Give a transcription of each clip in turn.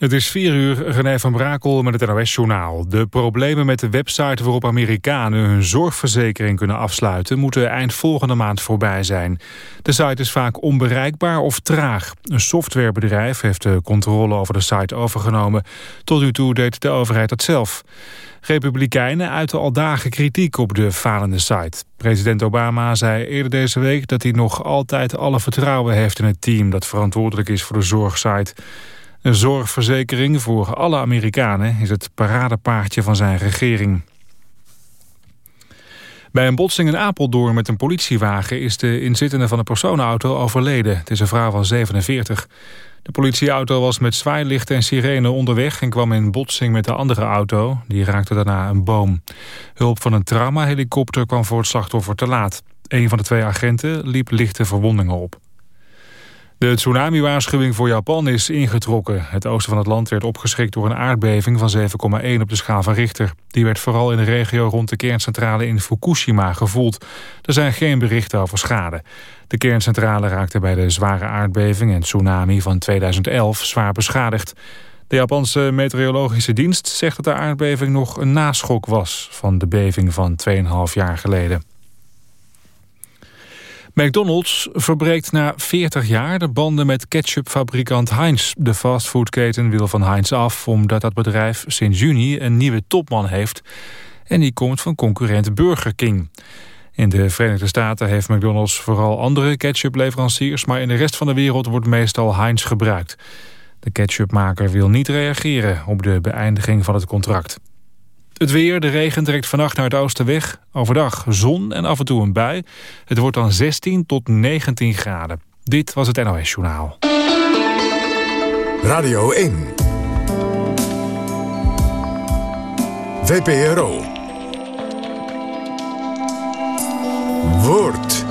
Het is 4 uur, René van Brakel met het NOS-journaal. De problemen met de website waarop Amerikanen hun zorgverzekering kunnen afsluiten... moeten eind volgende maand voorbij zijn. De site is vaak onbereikbaar of traag. Een softwarebedrijf heeft de controle over de site overgenomen. Tot nu toe deed de overheid dat zelf. Republikeinen uiten al dagen kritiek op de falende site. President Obama zei eerder deze week dat hij nog altijd alle vertrouwen heeft in het team... dat verantwoordelijk is voor de zorgsite... Een zorgverzekering voor alle Amerikanen is het paradepaardje van zijn regering. Bij een botsing in Apeldoorn met een politiewagen is de inzittende van de personenauto overleden. Het is een vrouw van 47. De politieauto was met zwaailichten en sirene onderweg en kwam in botsing met de andere auto. Die raakte daarna een boom. Hulp van een traumahelikopter kwam voor het slachtoffer te laat. Een van de twee agenten liep lichte verwondingen op. De tsunami-waarschuwing voor Japan is ingetrokken. Het oosten van het land werd opgeschrikt door een aardbeving van 7,1 op de schaal van Richter. Die werd vooral in de regio rond de kerncentrale in Fukushima gevoeld. Er zijn geen berichten over schade. De kerncentrale raakte bij de zware aardbeving en tsunami van 2011 zwaar beschadigd. De Japanse meteorologische dienst zegt dat de aardbeving nog een naschok was van de beving van 2,5 jaar geleden. McDonald's verbreekt na 40 jaar de banden met ketchupfabrikant Heinz. De fastfoodketen wil van Heinz af omdat dat bedrijf sinds juni een nieuwe topman heeft. En die komt van concurrent Burger King. In de Verenigde Staten heeft McDonald's vooral andere ketchupleveranciers... maar in de rest van de wereld wordt meestal Heinz gebruikt. De ketchupmaker wil niet reageren op de beëindiging van het contract. Het weer, de regen trekt vannacht naar het oosten weg. Overdag zon en af en toe een bui. Het wordt dan 16 tot 19 graden. Dit was het NOS Journaal. Radio 1. VPRO. Woord.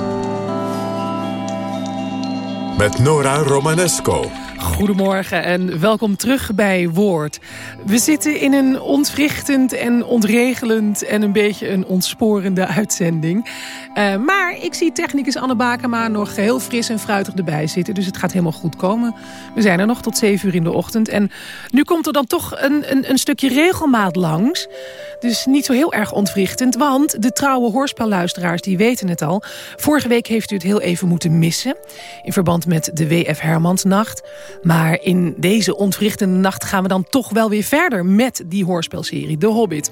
Met Nora Romanesco. Goedemorgen en welkom terug bij Woord. We zitten in een ontwrichtend en ontregelend en een beetje een ontsporende uitzending. Uh, maar ik zie technicus Anne Bakema nog heel fris en fruitig erbij zitten. Dus het gaat helemaal goed komen. We zijn er nog tot 7 uur in de ochtend. En nu komt er dan toch een, een, een stukje regelmaat langs. Dus niet zo heel erg ontwrichtend. Want de trouwe hoorspelluisteraars die weten het al. Vorige week heeft u het heel even moeten missen. In verband met de W.F. Hermansnacht. Maar in deze ontwrichtende nacht gaan we dan toch wel weer verder met die hoorspelserie The Hobbit.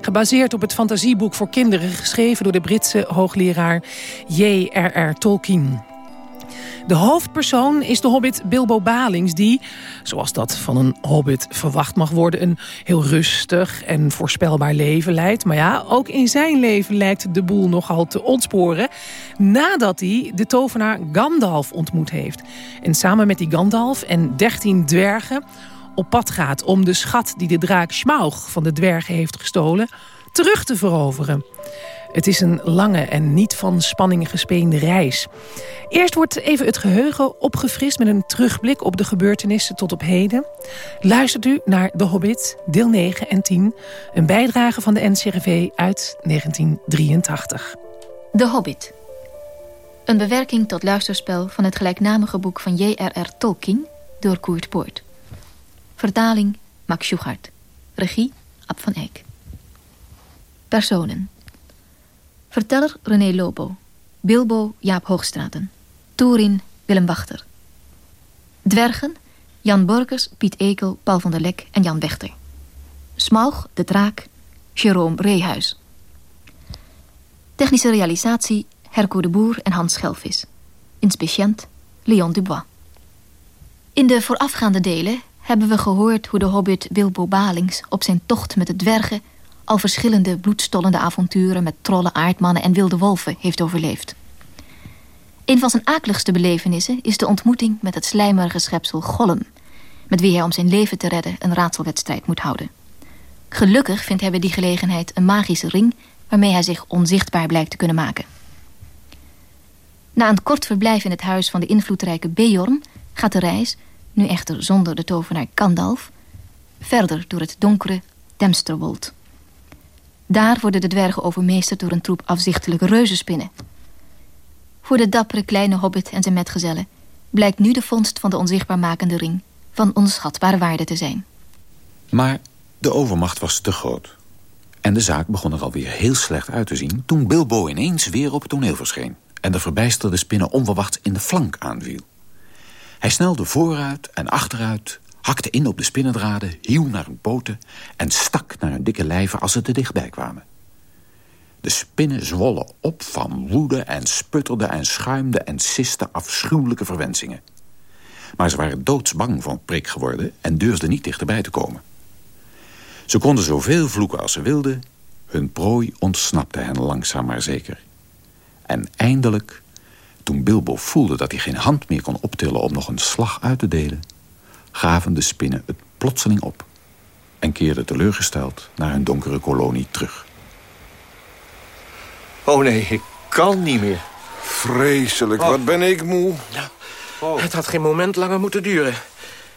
Gebaseerd op het fantasieboek voor kinderen geschreven door de Britse hoogleraar J.R.R. Tolkien. De hoofdpersoon is de hobbit Bilbo Balings... die, zoals dat van een hobbit verwacht mag worden... een heel rustig en voorspelbaar leven leidt. Maar ja, ook in zijn leven lijkt de boel nogal te ontsporen... nadat hij de tovenaar Gandalf ontmoet heeft. En samen met die Gandalf en dertien dwergen op pad gaat... om de schat die de draak Smaug van de dwergen heeft gestolen... terug te veroveren. Het is een lange en niet van spanning gespeende reis. Eerst wordt even het geheugen opgefrist met een terugblik op de gebeurtenissen tot op heden. Luistert u naar De Hobbit, deel 9 en 10. Een bijdrage van de NCRV uit 1983. De Hobbit. Een bewerking tot luisterspel van het gelijknamige boek van J.R.R. Tolkien door Koert Poort. Vertaling Max Schuchart. Regie Ab van Eyck. Personen. Verteller René Lobo. Bilbo Jaap Hoogstraten. Toerin Willem Wachter. Dwergen Jan Borkers, Piet Ekel, Paul van der Lek en Jan Wechter. Smaug, de draak, Jerome Reehuis. Technische realisatie Herco de Boer en Hans Schelvis. Inspiciënt Leon Dubois. In de voorafgaande delen hebben we gehoord hoe de hobbit Bilbo Balings... op zijn tocht met de dwergen al verschillende bloedstollende avonturen met trollen, aardmannen en wilde wolven heeft overleefd. Een van zijn akeligste belevenissen is de ontmoeting met het slijmerige schepsel Gollum, met wie hij om zijn leven te redden een raadselwedstrijd moet houden. Gelukkig vindt hij bij die gelegenheid een magische ring waarmee hij zich onzichtbaar blijkt te kunnen maken. Na een kort verblijf in het huis van de invloedrijke Beorn gaat de reis, nu echter zonder de tovenaar Gandalf, verder door het donkere Demsterwold. Daar worden de dwergen overmeesterd door een troep afzichtelijke reuzenspinnen. Voor de dappere kleine hobbit en zijn metgezellen... blijkt nu de vondst van de onzichtbaar makende ring... van onschatbare waarde te zijn. Maar de overmacht was te groot. En de zaak begon er alweer heel slecht uit te zien... toen Bilbo ineens weer op het toneel verscheen... en de verbijsterde spinnen onverwachts in de flank aanviel. Hij snelde vooruit en achteruit, hakte in op de spinnendraden... hieuw naar hun poten en stak naar hun dikke lijven als ze te dichtbij kwamen. De spinnen zwollen op van woede en sputterden en schuimden... en sisten afschuwelijke verwensingen. Maar ze waren doodsbang van prik geworden... en durfden niet dichterbij te komen. Ze konden zoveel vloeken als ze wilden. Hun prooi ontsnapte hen langzaam maar zeker. En eindelijk, toen Bilbo voelde dat hij geen hand meer kon optillen... om nog een slag uit te delen... gaven de spinnen het plotseling op... en keerden teleurgesteld naar hun donkere kolonie terug. Oh nee, ik kan niet meer. Vreselijk, wat ben ik moe. Nou, Het had geen moment langer moeten duren.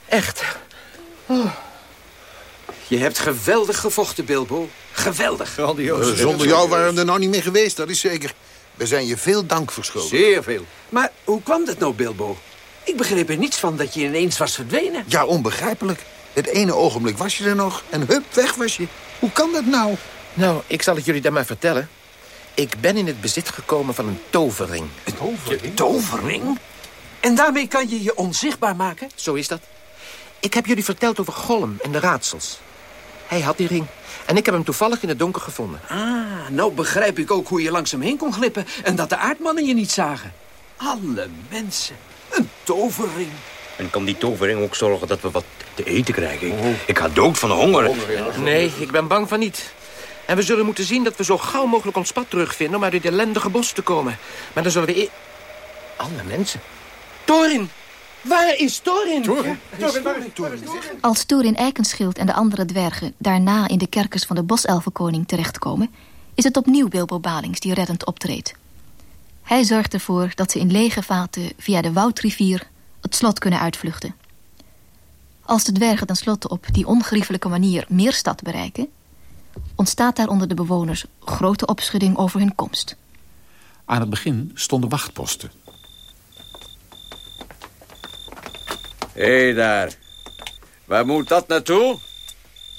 Echt. Je hebt geweldig gevochten, Bilbo. Geweldig. Grandioos. Eh, Zonder jou waren we er nou niet meer geweest, dat is zeker. We zijn je veel dank verschuldigd. Zeer veel. Maar hoe kwam dat nou, Bilbo? Ik begreep er niets van dat je ineens was verdwenen. Ja, onbegrijpelijk. Het ene ogenblik was je er nog en hup, weg was je. Hoe kan dat nou? Nou, ik zal het jullie dan maar vertellen. Ik ben in het bezit gekomen van een tovering. Een tovering? En daarmee kan je je onzichtbaar maken? Zo is dat. Ik heb jullie verteld over Gollum en de raadsels. Hij had die ring. En ik heb hem toevallig in het donker gevonden. Ah, nou begrijp ik ook hoe je langs hem heen kon glippen... en dat de aardmannen je niet zagen. Alle mensen. Een tovering. En kan die tovering ook zorgen dat we wat te eten krijgen? Ik, ik ga dood van de honger. Nee, ik ben bang van niet. En we zullen moeten zien dat we zo gauw mogelijk ons pad terugvinden... om uit dit ellendige bos te komen. Maar dan zullen we... e- Alle mensen. Torin! Waar is Torin? Als Thorin Eikenschild en de andere dwergen daarna in de kerkers van de boselfenkoning terechtkomen, is het opnieuw Bilbo Balings die reddend optreedt. Hij zorgt ervoor dat ze in lege vaten via de Woudrivier het slot kunnen uitvluchten. Als de dwergen tenslotte op die ongeriefelijke manier Meerstad bereiken, ontstaat daar onder de bewoners grote opschudding over hun komst. Aan het begin stonden wachtposten. Hé hey daar. Waar moet dat naartoe?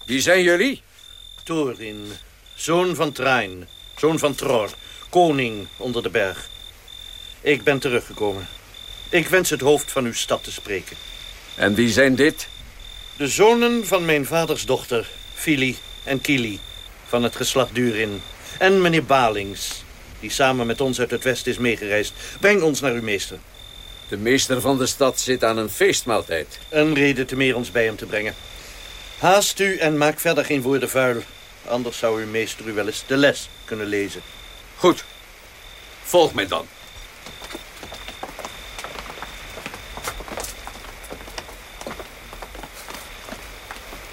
Wie zijn jullie? Thorin, zoon van Train, zoon van Tror, koning onder de berg. Ik ben teruggekomen. Ik wens het hoofd van uw stad te spreken. En wie zijn dit? De zonen van mijn vaders dochter, Fili en Kili, van het geslacht Durin. En meneer Balings, die samen met ons uit het westen is meegereisd. Breng ons naar uw meester. De meester van de stad zit aan een feestmaaltijd. Een reden te meer ons bij hem te brengen. Haast u en maak verder geen woorden vuil. Anders zou uw meester u wel eens de les kunnen lezen. Goed. Volg mij dan.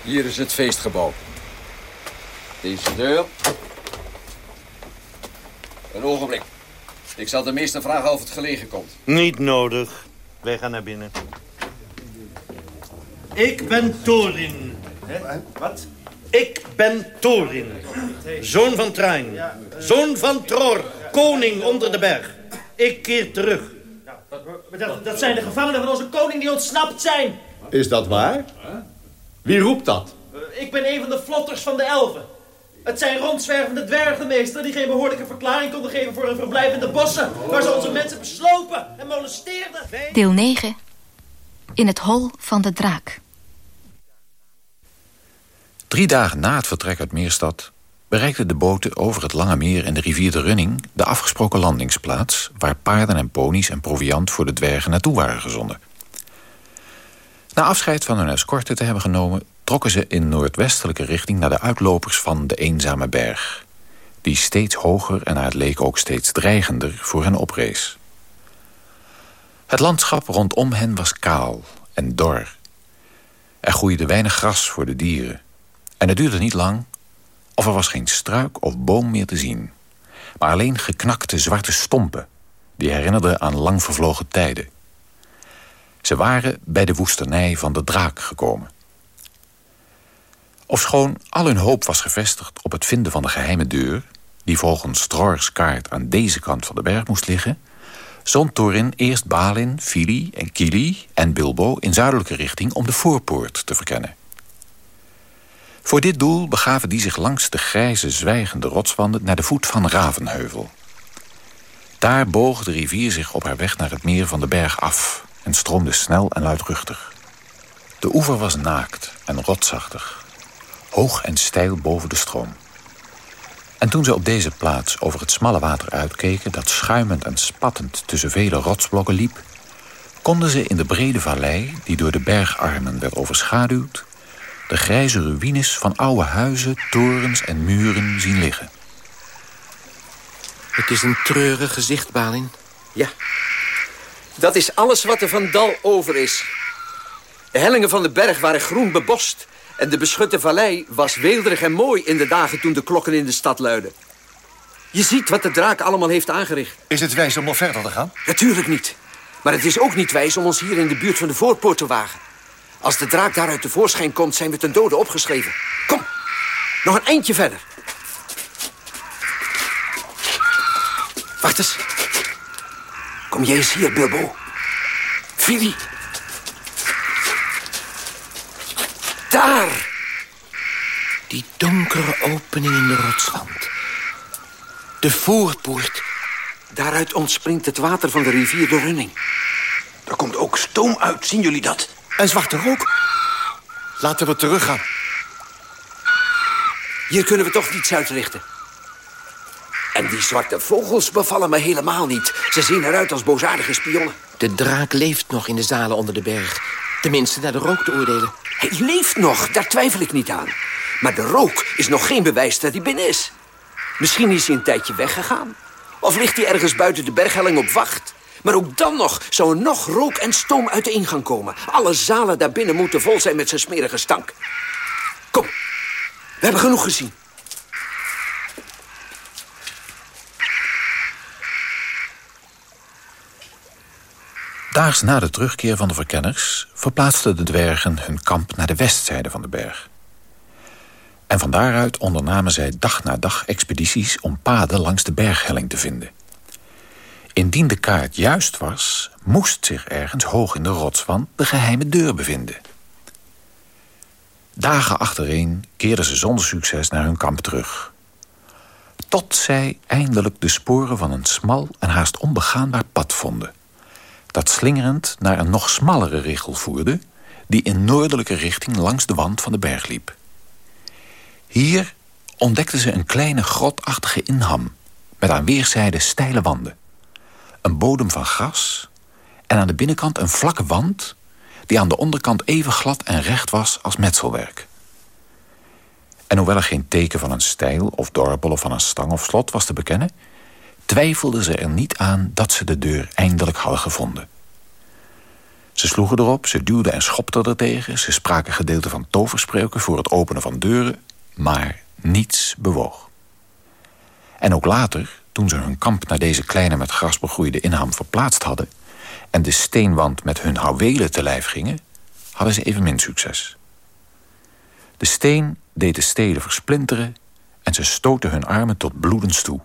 Hier is het feestgebouw. Deze deur. Een ogenblik. Ik zal de meester vragen of het gelegen komt. Niet nodig. Wij gaan naar binnen. Ik ben Thorin. Wat? Ik ben Thorin. Zoon van Train. Zoon van Tror. Koning onder de berg. Ik keer terug. Dat, dat zijn de gevangenen van onze koning die ontsnapt zijn. Is dat waar? Wie roept dat? Ik ben een van de vlotters van de elfen. Het zijn rondzwervende dwergenmeester die geen behoorlijke verklaring konden geven voor hun verblijf in de bossen, waar ze onze mensen beslopen en molesteerden. Deel 9. In het hol van de draak. Drie dagen na het vertrek uit Meerstad... bereikten de boten over het Lange Meer en de rivier de Running... de afgesproken landingsplaats... waar paarden en ponies en proviand voor de dwergen naartoe waren gezonden. Na afscheid van hun escorte te hebben genomen... trokken ze in noordwestelijke richting naar de uitlopers van de Eenzame Berg... die steeds hoger en naar het leek ook steeds dreigender voor hen oprees. Het landschap rondom hen was kaal en dor. Er groeide weinig gras voor de dieren... En het duurde niet lang of er was geen struik of boom meer te zien. Maar alleen geknakte zwarte stompen... die herinnerden aan lang vervlogen tijden. Ze waren bij de woestenij van de draak gekomen. Ofschoon al hun hoop was gevestigd op het vinden van de geheime deur... die volgens Strors kaart aan deze kant van de berg moest liggen... zond Thorin eerst Balin, Fili en Kili en Bilbo in zuidelijke richting om de voorpoort te verkennen. Voor dit doel begaven die zich langs de grijze, zwijgende rotswanden naar de voet van Ravenheuvel. Daar boog de rivier zich op haar weg naar het meer van de berg af en stroomde snel en luidruchtig. De oever was naakt en rotsachtig, hoog en steil boven de stroom. En toen ze op deze plaats over het smalle water uitkeken... dat schuimend en spattend tussen vele rotsblokken liep... konden ze in de brede vallei, die door de bergarmen werd overschaduwd... de grijze ruïnes van oude huizen, torens en muren zien liggen. Het is een treurig gezicht, Balin. Ja, dat is alles wat er van Dal over is. De hellingen van de berg waren groen bebost... en de beschutte vallei was weelderig en mooi... in de dagen toen de klokken in de stad luiden. Je ziet wat de draak allemaal heeft aangericht. Is het wijs om nog verder te gaan? Natuurlijk niet. Maar het is ook niet wijs om ons hier in de buurt van de voorpoort te wagen. Als de draak daaruit tevoorschijn komt, zijn we ten dode opgeschreven. Kom, nog een eindje verder. Wacht eens. Kom jij eens hier, Bilbo. Fili. Daar. Die donkere opening in de rotswand. De voorpoort. Daaruit ontspringt het water van de rivier de Running. Er komt ook stoom uit, zien jullie dat? En zwarte rook. Laten we teruggaan. Hier kunnen we toch niets uitrichten. En die zwarte vogels bevallen me helemaal niet. Ze zien eruit als boosaardige spionnen. De draak leeft nog in de zalen onder de berg. Tenminste, naar de rook te oordelen. Hij leeft nog, daar twijfel ik niet aan. Maar de rook is nog geen bewijs dat hij binnen is. Misschien is hij een tijdje weggegaan. Of ligt hij ergens buiten de berghelling op wacht. Maar ook dan nog zou er nog rook en stoom uit de ingang komen. Alle zalen daarbinnen moeten vol zijn met zijn smerige stank. Kom, we hebben genoeg gezien. Daags na de terugkeer van de verkenners... verplaatsten de dwergen hun kamp naar de westzijde van de berg. En van daaruit ondernamen zij dag na dag expedities... om paden langs de berghelling te vinden. Indien de kaart juist was... moest zich ergens hoog in de rotswand de geheime deur bevinden. Dagen achtereen keerden ze zonder succes naar hun kamp terug. Tot zij eindelijk de sporen van een smal en haast onbegaanbaar pad vonden dat slingerend naar een nog smallere richel voerde... die in noordelijke richting langs de wand van de berg liep. Hier ontdekten ze een kleine grotachtige inham... met aan weerszijden steile wanden. Een bodem van gras en aan de binnenkant een vlakke wand... die aan de onderkant even glad en recht was als metselwerk. En hoewel er geen teken van een stijl of dorpel of van een stang of slot was te bekennen twijfelden ze er niet aan dat ze de deur eindelijk hadden gevonden. Ze sloegen erop, ze duwden en schopten er tegen... ze spraken gedeelten van toverspreuken voor het openen van deuren... maar niets bewoog. En ook later, toen ze hun kamp naar deze kleine met gras begroeide inham verplaatst hadden... en de steenwand met hun houwelen te lijf gingen... hadden ze evenmin succes. De steen deed de stelen versplinteren... en ze stoten hun armen tot bloedens toe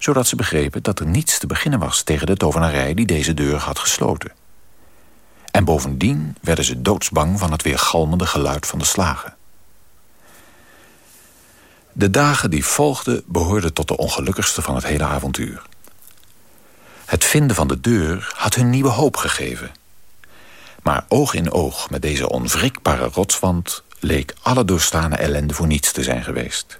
zodat ze begrepen dat er niets te beginnen was... tegen de tovenarij die deze deur had gesloten. En bovendien werden ze doodsbang van het weergalmende geluid van de slagen. De dagen die volgden behoorden tot de ongelukkigste van het hele avontuur. Het vinden van de deur had hun nieuwe hoop gegeven. Maar oog in oog met deze onwrikbare rotswand... leek alle doorstane ellende voor niets te zijn geweest.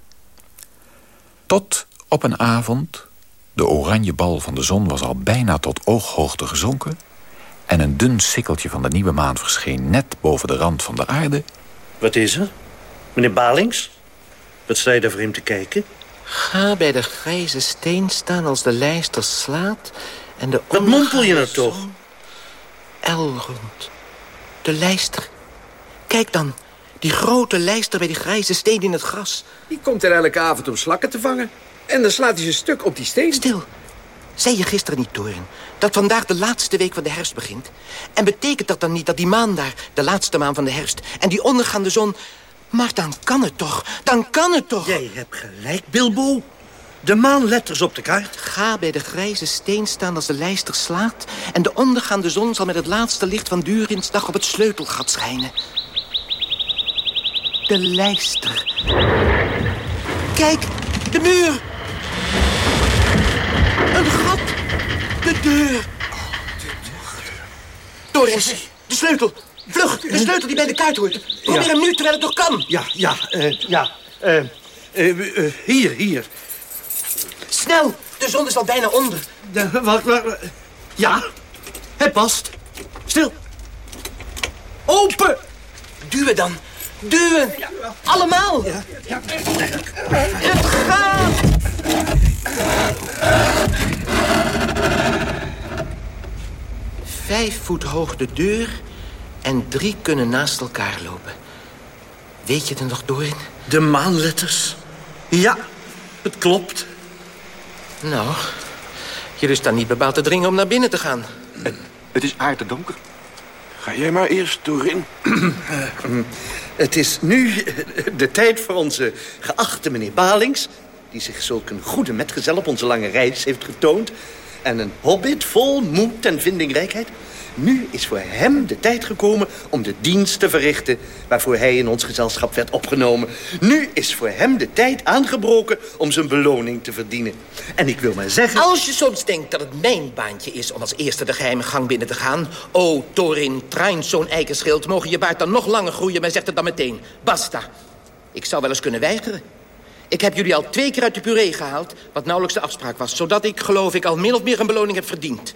Tot op een avond de oranje bal van de zon was al bijna tot ooghoogte gezonken... en een dun sikkeltje van de nieuwe maan verscheen net boven de rand van de aarde. Wat is er? Meneer Balings? Wat sta je daar vreemd te kijken? Ga bij de grijze steen staan als de lijster slaat... en de Wat mompel je nou toch? Elrond. De lijster. Kijk dan, die grote lijster bij die grijze steen in het gras. Die komt er elke avond om slakken te vangen. En dan slaat hij zijn stuk op die steen. Stil. Zei je gisteren niet, Toren, dat vandaag de laatste week van de herfst begint? En betekent dat dan niet dat die maan daar, de laatste maan van de herfst... en die ondergaande zon... Maar dan kan het toch, dan kan het toch. Jij hebt gelijk, Bilbo. De maanletters op de kaart? Ga bij de grijze steen staan als de lijster slaat... en de ondergaande zon zal met het laatste licht van Durins dag op het sleutelgat schijnen. De lijster. Kijk, de muur. Een gat. De deur. Doris, de sleutel. Vlug, de sleutel die bij de kaart hoort. Probeer hem nu terwijl het nog kan. Ja, ja, eh, ja. eh, eh, eh, hier, hier. Snel, de zon is al bijna onder. De, wacht, wacht, wacht. Ja, het past. Stil. Open! Duwen dan. Duwen. Allemaal. Het gaat. Vijf voet hoog de deur en drie kunnen naast elkaar lopen. Weet je het nog, Dorin? De maanletters. Ja, het klopt. Nou, jullie staan niet bepaald te dringen om naar binnen te gaan. Het is aardedonker. Ga jij maar eerst, Dorin. Het is nu de tijd voor onze geachte meneer Balings... die zich zulk een goede metgezel op onze lange reis heeft getoond... en een hobbit vol moed en vindingrijkheid... Nu is voor hem de tijd gekomen om de dienst te verrichten... waarvoor hij in ons gezelschap werd opgenomen. Nu is voor hem de tijd aangebroken om zijn beloning te verdienen. En ik wil maar zeggen... Als je soms denkt dat het mijn baantje is om als eerste de geheime gang binnen te gaan... O, Torin, Train, zo'n eikenschild, mogen je baard dan nog langer groeien... maar zeg het dan meteen. Basta. Ik zou wel eens kunnen weigeren. Ik heb jullie al twee keer uit de puree gehaald... wat nauwelijks de afspraak was... zodat ik, geloof ik, al min of meer een beloning heb verdiend.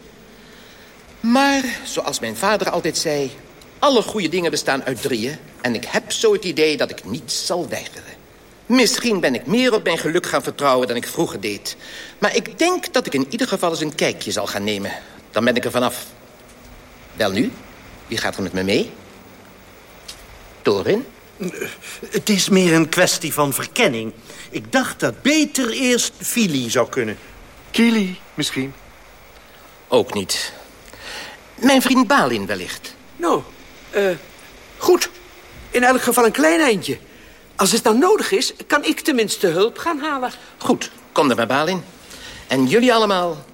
Maar, zoals mijn vader altijd zei... alle goede dingen bestaan uit drieën... en ik heb zo het idee dat ik niet zal weigeren. Misschien ben ik meer op mijn geluk gaan vertrouwen dan ik vroeger deed. Maar ik denk dat ik in ieder geval eens een kijkje zal gaan nemen. Dan ben ik er vanaf. Wel nu, wie gaat er met me mee? Torin? Het is meer een kwestie van verkenning. Ik dacht dat beter eerst Fili zou kunnen. Kili, misschien. Ook niet. Mijn vriend Balin wellicht. Nou, eh, goed. In elk geval een klein eindje. Als het dan nodig is, kan ik tenminste hulp gaan halen. Goed, kom dan maar, Balin. En jullie allemaal,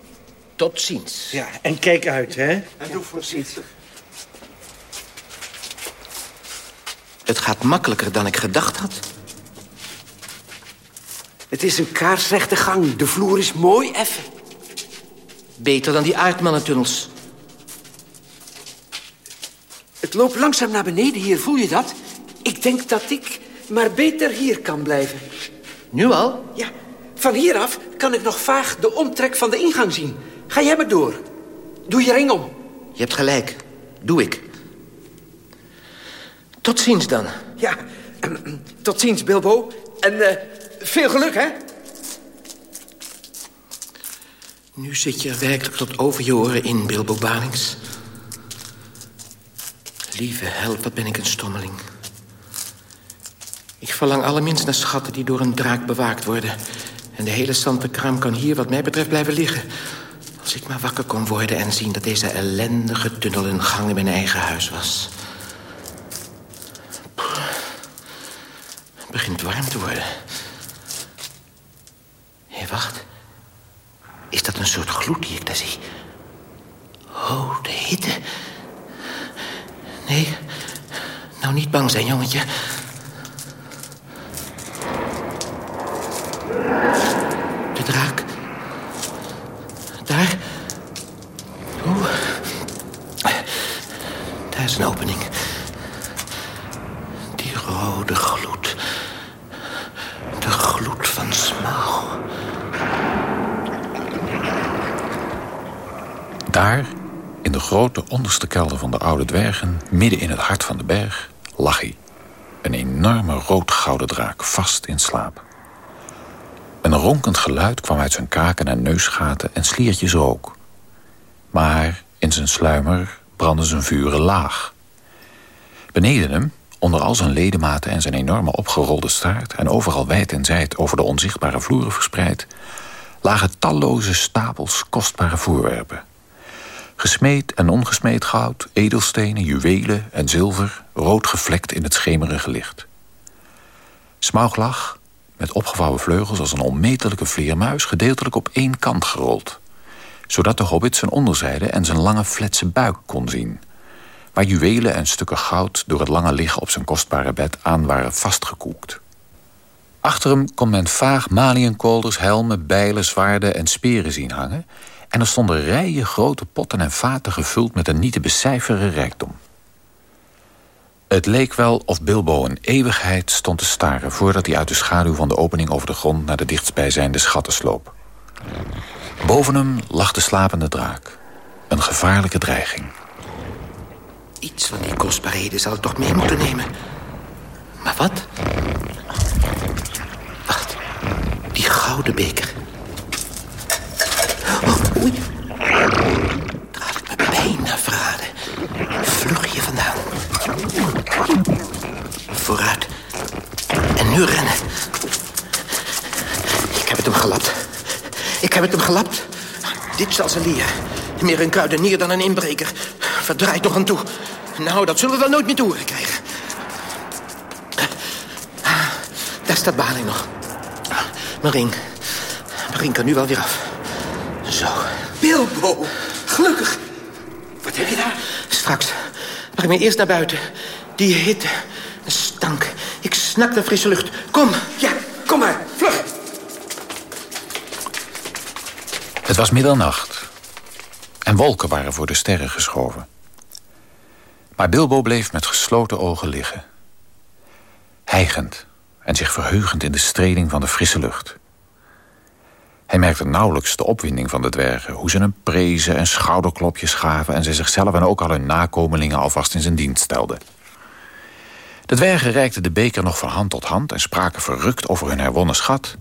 tot ziens. Ja, en kijk uit, hè. En doe voorzichtig. Het gaat makkelijker dan ik gedacht had. Het is een kaarsrechte gang. De vloer is mooi effen. Beter dan die aardmannentunnels. Het loopt langzaam naar beneden hier, voel je dat? Ik denk dat ik maar beter hier kan blijven. Nu al? Ja, van hieraf kan ik nog vaag de omtrek van de ingang zien. Ga jij maar door. Doe je ring om. Je hebt gelijk. Doe ik. Tot ziens dan. Ja, tot ziens, Bilbo. En eh, veel geluk, hè? Nu zit je er werkelijk tot over je oren in, Bilbo Balings. Lieve held, wat ben ik een stommeling. Ik verlang allerminst naar schatten die door een draak bewaakt worden. En de hele kraam kan hier wat mij betreft blijven liggen. Als ik maar wakker kon worden en zien dat deze ellendige tunnel een gang in mijn eigen huis was. Het begint warm te worden. Hé, wacht. Is dat een soort gloed die ik daar zie? Oh, de hitte. Nee, nou niet bang zijn, jongetje. De draak. Daar. Oeh. Daar is een opening. Die rode gloed. De gloed van Smaug. Daar, in de grote onderste kelder van de oude dwergen... midden in het hart van de berg, lag hij. Een enorme rood-gouden draak, vast in slaap. Een ronkend geluid kwam uit zijn kaken en neusgaten en sliertjes rook. Maar in zijn sluimer brandde zijn vuren laag. Beneden hem, onder al zijn ledematen en zijn enorme opgerolde staart... en overal wijd en zijd over de onzichtbare vloeren verspreid... lagen talloze stapels kostbare voorwerpen. Gesmeed en ongesmeed goud, edelstenen, juwelen en zilver... rood gevlekt in het schemerige licht. Smaug lag, met opgevouwen vleugels als een onmetelijke vleermuis... gedeeltelijk op één kant gerold. Zodat de hobbit zijn onderzijde en zijn lange fletse buik kon zien... waar juwelen en stukken goud door het lange liggen op zijn kostbare bed aan waren vastgekoekt. Achter hem kon men vaag maliënkolders, helmen, bijlen, zwaarden en speren zien hangen... en er stonden rijen grote potten en vaten gevuld met een niet te becijferen rijkdom. Het leek wel of Bilbo een eeuwigheid stond te staren... voordat hij uit de schaduw van de opening over de grond... naar de dichtstbijzijnde schatten sloop. Boven hem lag de slapende draak. Een gevaarlijke dreiging. Iets van die kostbaarheden zal ik toch mee moeten nemen. Maar wat? Wacht. Die gouden beker. Oh, oei. Daar ik me bijna verraden. Vlug hier vandaan. Vooruit. En nu rennen. Ik heb het hem gelapt. Ik heb het hem gelapt. Dit zal ze leren. Meer een kruidenier dan een inbreker. Verdraait nog aan toe. Nou, dat zullen we wel nooit meer te krijgen. Daar staat Baling nog. Mijn. Mijn ring kan nu wel weer af. Bilbo, gelukkig. Wat heb je daar? Straks. Breng me eerst naar buiten. Die hitte. Een stank. Ik snak naar frisse lucht. Kom. Ja, kom maar. Vlug. Het was middernacht. En wolken waren voor de sterren geschoven. Maar Bilbo bleef met gesloten ogen liggen. Hijgend en zich verheugend in de streling van de frisse lucht. Hij merkte nauwelijks de opwinding van de dwergen... hoe ze hem prezen en schouderklopjes gaven... en ze zichzelf en ook al hun nakomelingen alvast in zijn dienst stelden. De dwergen reikten de beker nog van hand tot hand... en spraken verrukt over hun herwonnen schat...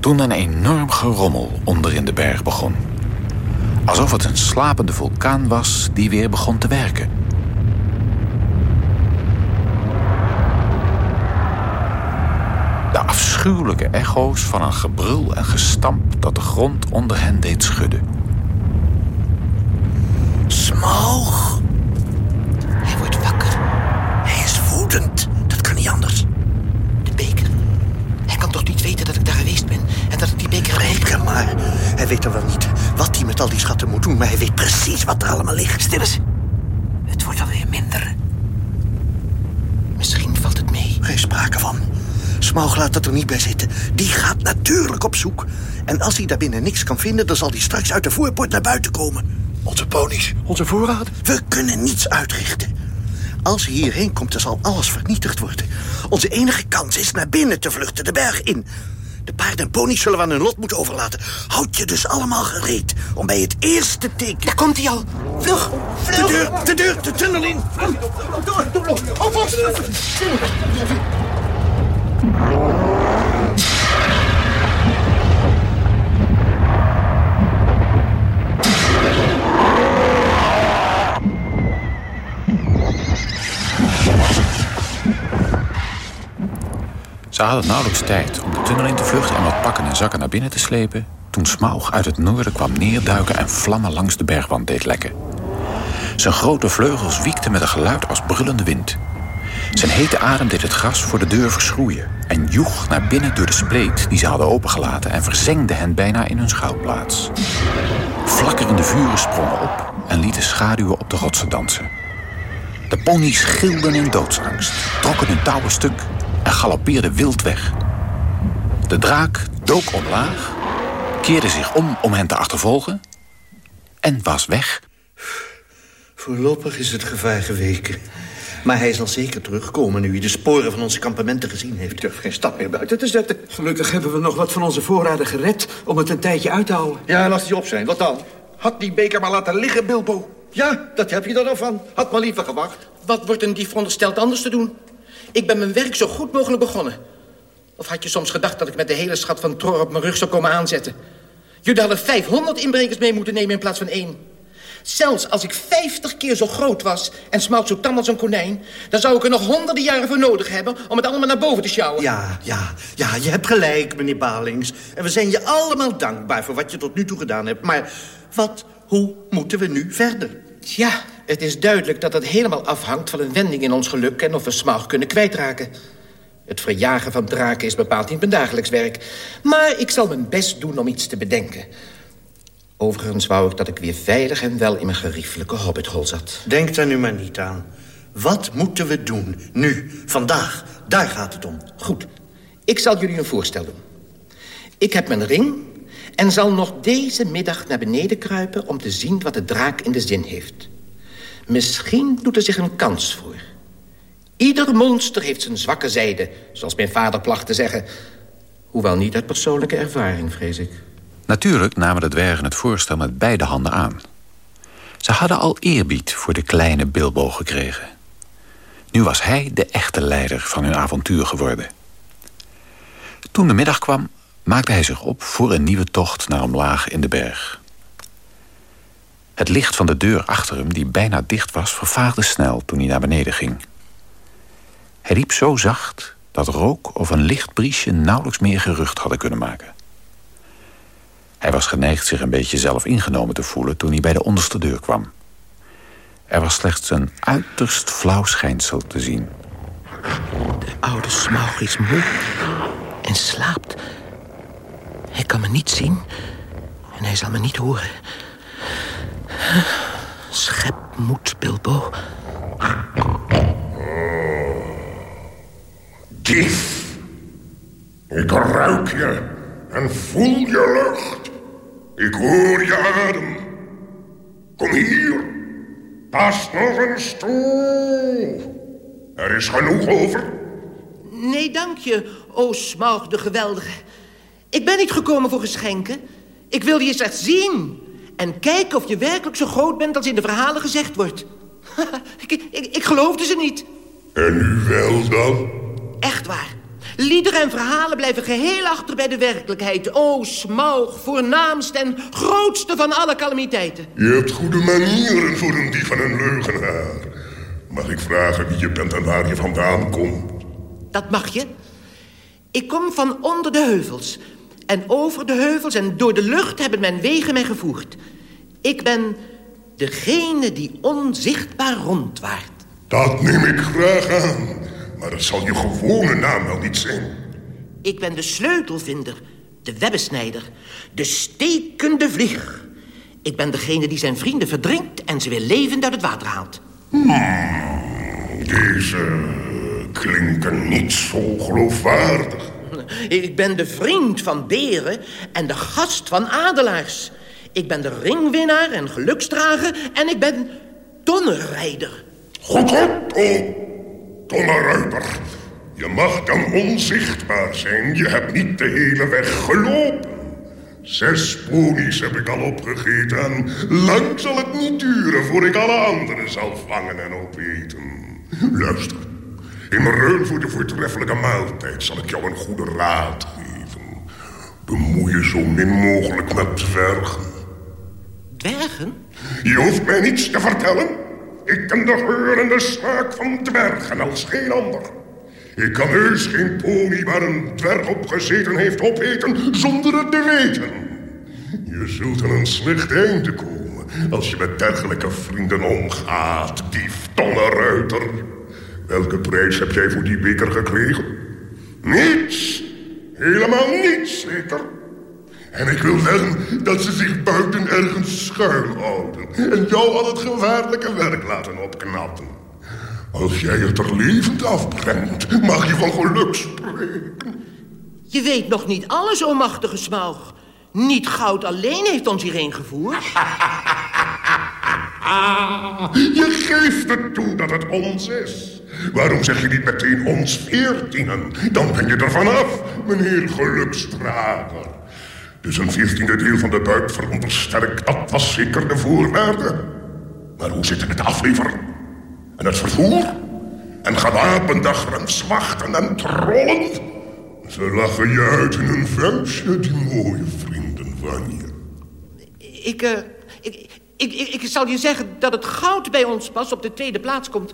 toen een enorm gerommel onder in de berg begon. Alsof het een slapende vulkaan was die weer begon te werken... De afschuwelijke echo's van een gebrul en gestamp dat de grond onder hen deed schudden. Smaug. Hij wordt wakker. Hij is woedend. Dat kan niet anders. De beker. Hij kan toch niet weten dat ik daar geweest ben en dat ik die beker Reken maar. Hij weet dan wel niet wat hij met al die schatten moet doen, maar hij weet precies wat er allemaal ligt. Stil eens. Het wordt alweer minder. Misschien valt het mee. Geen sprake van. Smaug laat het er niet bij zitten. Die gaat natuurlijk op zoek. En als hij daar binnen niks kan vinden... dan zal hij straks uit de voorpoort naar buiten komen. Onze ponies, onze voorraad. We kunnen niets uitrichten. Als hij hierheen komt, dan zal alles vernietigd worden. Onze enige kans is naar binnen te vluchten, de berg in. De paarden en ponies zullen we aan hun lot moeten overlaten. Houd je dus allemaal gereed om bij het eerste teken... Daar komt hij al. Vlug, vlug. De deur, de deur, de tunnel in. Door, door, door. Ze hadden nauwelijks tijd om de tunnel in te vluchten... en wat pakken en zakken naar binnen te slepen... toen Smaug uit het noorden kwam neerduiken... en vlammen langs de bergwand deed lekken. Zijn grote vleugels wiekten met een geluid als brullende wind. Zijn hete adem deed het gras voor de deur verschroeien... en joeg naar binnen door de spleet die ze hadden opengelaten... en verzengde hen bijna in hun schuilplaats. Flakkerende vuren sprongen op en lieten schaduwen op de rotsen dansen. De ponies gilden in doodsangst, trokken hun touwen stuk... en galoppeerden wild weg. De draak dook omlaag, keerde zich om om hen te achtervolgen... en was weg. Voorlopig is het gevaar geweken. Maar hij zal zeker terugkomen nu hij de sporen van onze kampementen gezien heeft. Ik durf geen stap meer buiten te zetten. Gelukkig hebben we nog wat van onze voorraden gered om het een tijdje uit te houden. Ja, laat die op zijn. Wat dan? Had die beker maar laten liggen, Bilbo. Ja, dat heb je er dan van. Had maar liever gewacht. Wat wordt een dief verondersteld anders te doen? Ik ben mijn werk zo goed mogelijk begonnen. Of had je soms gedacht dat ik met de hele schat van Tror op mijn rug zou komen aanzetten? Jullie hadden 500 inbrekers mee moeten nemen in plaats van één. Zelfs als ik 50 keer zo groot was en smout zo tam als een konijn... dan zou ik er nog honderden jaren voor nodig hebben om het allemaal naar boven te sjouwen. Ja, ja, ja, je hebt gelijk, meneer Balings. En we zijn je allemaal dankbaar voor wat je tot nu toe gedaan hebt. Maar wat, hoe moeten we nu verder? Ja, het is duidelijk dat het helemaal afhangt van een wending in ons geluk... en of we Smaug kunnen kwijtraken. Het verjagen van draken is bepaald niet mijn dagelijks werk. Maar ik zal mijn best doen om iets te bedenken. Overigens wou ik dat ik weer veilig en wel in mijn geriefelijke hobbithol zat. Denk daar nu maar niet aan. Wat moeten we doen? Nu, vandaag. Daar gaat het om. Goed. Ik zal jullie een voorstel doen. Ik heb mijn ring en zal nog deze middag naar beneden kruipen... om te zien wat de draak in de zin heeft. Misschien doet er zich een kans voor. Ieder monster heeft zijn zwakke zijde, zoals mijn vader placht te zeggen. Hoewel niet uit persoonlijke ervaring, vrees ik. Natuurlijk namen de dwergen het voorstel met beide handen aan. Ze hadden al eerbied voor de kleine Bilbo gekregen. Nu was hij de echte leider van hun avontuur geworden. Toen de middag kwam, maakte hij zich op voor een nieuwe tocht naar omlaag in de berg. Het licht van de deur achter hem, die bijna dicht was, vervaagde snel toen hij naar beneden ging. Hij riep zo zacht dat rook of een licht briesje nauwelijks meer gerucht hadden kunnen maken. Hij was geneigd zich een beetje zelf ingenomen te voelen toen hij bij de onderste deur kwam. Er was slechts een uiterst flauw schijnsel te zien. De oude smaug is moe en slaapt. Hij kan me niet zien en hij zal me niet horen. Schep moed, Bilbo. Dief. Ik ruik je en voel je lucht. Ik hoor je adem. Kom hier. Pas nog een stoel. Er is genoeg over. Nee, dank je, o Smaug de Geweldige. Ik ben niet gekomen voor geschenken. Ik wil je slechts zien. En kijken of je werkelijk zo groot bent als in de verhalen gezegd wordt. ik, ik, ik geloofde ze niet. En nu wel dan? Echt waar. Liederen en verhalen blijven geheel achter bij de werkelijkheid. O, Smaug, voornaamste en grootste van alle calamiteiten. Je hebt goede manieren voor een dief en een leugenaar. Mag ik vragen wie je bent en waar je vandaan komt? Dat mag je. Ik kom van onder de heuvels. En over de heuvels en door de lucht hebben mijn wegen mij gevoerd. Ik ben degene die onzichtbaar rondwaart. Dat neem ik graag aan. Maar dat zal je gewone naam wel niet zijn. Ik ben de sleutelvinder, de webbesnijder, de stekende vlieger. Ik ben degene die zijn vrienden verdrinkt en ze weer levend uit het water haalt. Hmm, deze klinken niet zo geloofwaardig. Ik ben de vriend van beren en de gast van adelaars. Ik ben de ringwinnaar en geluksdrager en ik ben donnerrijder. Goed, goed, oh, donnerruiter. Je mag dan onzichtbaar zijn. Je hebt niet de hele weg gelopen. Zes ponies heb ik al opgegeten en lang zal het niet duren voor ik alle anderen zal vangen en opeten. Luister, in ruil voor de voortreffelijke maaltijd zal ik jou een goede raad geven. Bemoei je zo min mogelijk met dwergen. Dwergen? Je hoeft mij niets te vertellen. Ik ken de geur en de smaak van dwergen als geen ander. Ik kan heus geen pony waar een dwerg op gezeten heeft opeten zonder het te weten. Je zult aan een slecht einde komen als je met dergelijke vrienden omgaat, dief Donnerruiter. Welke prijs heb jij voor die beker gekregen? Niets. Helemaal niets, zeker. En ik wil zeggen dat ze zich buiten ergens schuilhouden... en jou al het gevaarlijke werk laten opknappen. Als jij het er levend afbrengt, mag je van geluk spreken. Je weet nog niet alles, o machtige smaug. Niet goud alleen heeft ons hierheen gevoerd. je geeft het toe dat het ons is. Waarom zeg je niet meteen ons veertienen? Dan ben je er vanaf, meneer geluksdrager. Dus een veertiende deel van de buit veronderstel ik, dat was zeker de voorwaarde. Maar hoe zit het met? En het vervoer? En gewapende grenswachten en trollen? Ze lachen je uit in een vuistje, die mooie vrienden van je. Ik, uh, ik, ik, ik, ik, zal je zeggen dat het goud bij ons pas op de tweede plaats komt.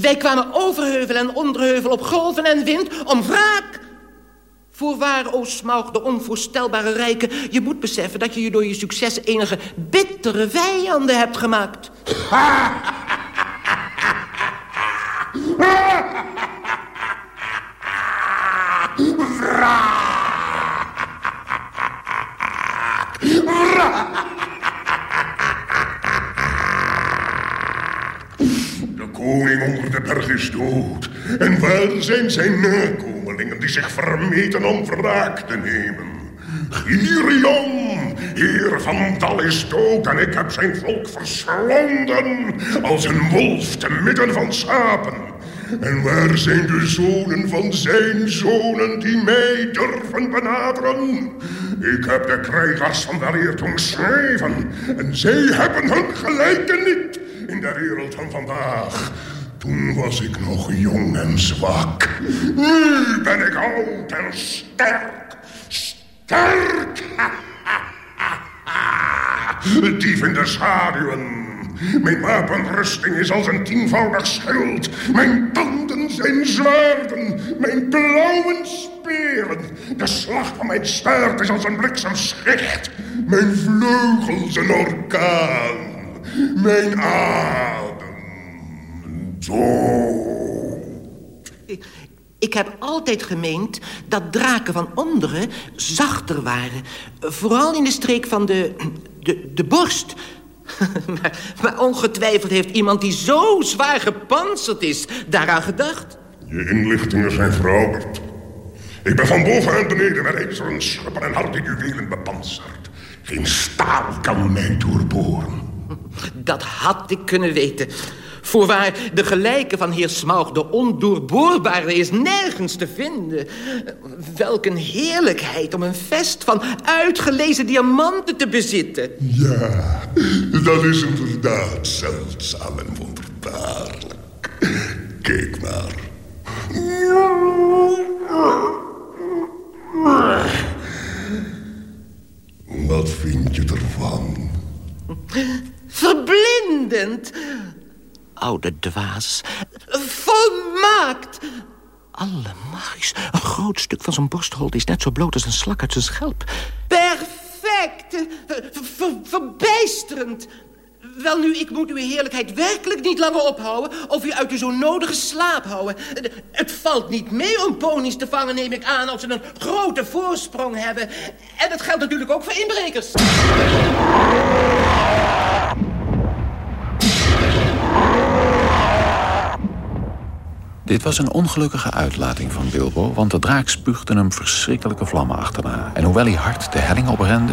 Wij kwamen over heuvel en onderheuvel op golven en wind om wraak. Voorwaar, o Smaug, de onvoorstelbare rijke... je moet beseffen dat je je door je succes enige bittere vijanden hebt gemaakt. De koning onder de berg is dood. En waar zijn zijn nakomelingen? Die zich vermeten om wraak te nemen? Girion, heer van Dal is dood en ik heb zijn volk verslonden als een wolf te midden van schapen. En waar zijn de zonen van zijn zonen die mij durven benaderen? Ik heb de krijgers van de leer schrijven. En zij hebben hun gelijke niet in de wereld van vandaag. Toen was ik nog jong en zwak. Nu ben ik oud en sterk. Sterk! Dief in de schaduwen. Mijn wapenrusting is als een tienvoudig schild. Mijn tanden zijn zwaarden. Mijn blauwen speren. De slag van mijn zwaard is als een bliksemschicht. Mijn vleugels een orkaan. Mijn adem Ik, ik heb altijd gemeend dat draken van onderen zachter waren. Vooral in de streek van de, de, de borst. maar, maar ongetwijfeld heeft iemand die zo zwaar gepantserd is daaraan gedacht. Je inlichtingen zijn verouderd. Ik ben van boven en beneden met ijzeren schuppen en harde juwelen bepanserd. Geen staal kan mij doorboren. Dat had ik kunnen weten. Voorwaar de gelijke van heer Smaug, de ondoorboorbare, is nergens te vinden. Welk een heerlijkheid om een vest van uitgelezen diamanten te bezitten. Ja, dat is inderdaad zeldzaam en wonderbaarlijk. Kijk maar. Wat vind je ervan? Verblindend. Oude dwaas. Volmaakt. Allemachtig. Een groot stuk van zijn borstholte is net zo bloot als een slak uit zijn schelp. Perfect. Ver, ver, verbijsterend. Wel nu, ik moet uw heerlijkheid werkelijk niet langer ophouden... of u uit uw zo nodige slaap houden. Het valt niet mee om ponies te vangen, neem ik aan... als ze een grote voorsprong hebben. En dat geldt natuurlijk ook voor inbrekers. Dit was een ongelukkige uitlating van Bilbo, want de draak spuugde hem verschrikkelijke vlammen achterna. En hoewel hij hard de helling oprende,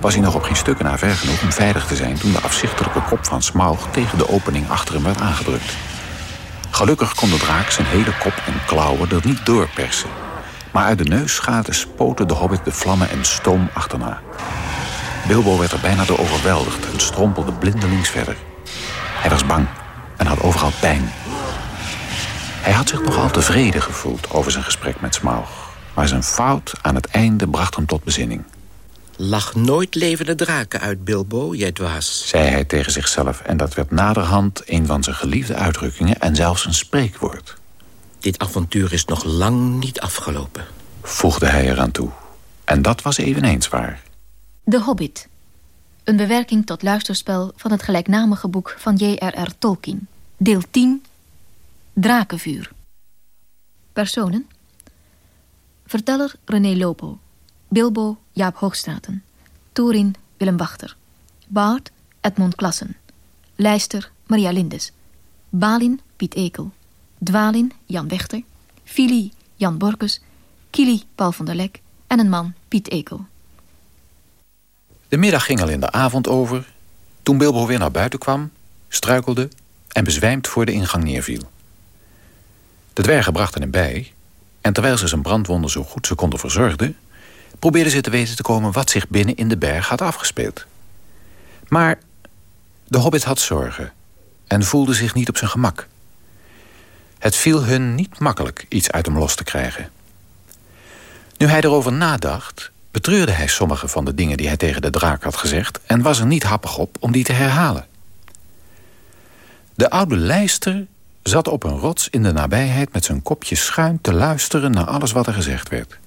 was hij nog op geen stukken na ver genoeg om veilig te zijn toen de afzichtelijke kop van Smaug tegen de opening achter hem werd aangedrukt. Gelukkig kon de draak zijn hele kop en klauwen er niet doorpersen. Maar uit de neusgaten spoten de hobbit de vlammen en stoom achterna. Bilbo werd er bijna door overweldigd en strompelde blindelings verder. Hij was bang en had overal pijn. Hij had zich nogal tevreden gevoeld over zijn gesprek met Smaug. Maar zijn fout aan het einde bracht hem tot bezinning. Lach nooit levende draken uit, Bilbo, jij dwaas. Zei hij tegen zichzelf en dat werd naderhand een van zijn geliefde uitdrukkingen en zelfs een spreekwoord. Dit avontuur is nog lang niet afgelopen. Voegde hij eraan toe. En dat was eveneens waar. De Hobbit. Een bewerking tot luisterspel van het gelijknamige boek van J.R.R. Tolkien. Deel 10. Drakenvuur. Personen. Verteller René Lopo. Bilbo Jaap Hoogstraten. Torin Willem Wachter. Bart Edmond Klassen. Lijster Maria Lindes. Balin Piet Ekel. Dwalin Jan Wechter. Fili Jan Borkes. Kili Paul van der Lek. En een man Piet Ekel. De middag ging al in de avond over... toen Bilbo weer naar buiten kwam, struikelde... en bezwijmd voor de ingang neerviel. De dwergen brachten hem bij... en terwijl ze zijn brandwonden zo goed ze konden verzorgden... probeerden ze te weten te komen wat zich binnen in de berg had afgespeeld. Maar de hobbit had zorgen... en voelde zich niet op zijn gemak. Het viel hun niet makkelijk iets uit hem los te krijgen. Nu hij erover nadacht, betreurde hij sommige van de dingen die hij tegen de draak had gezegd... en was er niet happig op om die te herhalen. De oude lijster zat op een rots in de nabijheid... met zijn kopje schuin te luisteren naar alles wat er gezegd werd.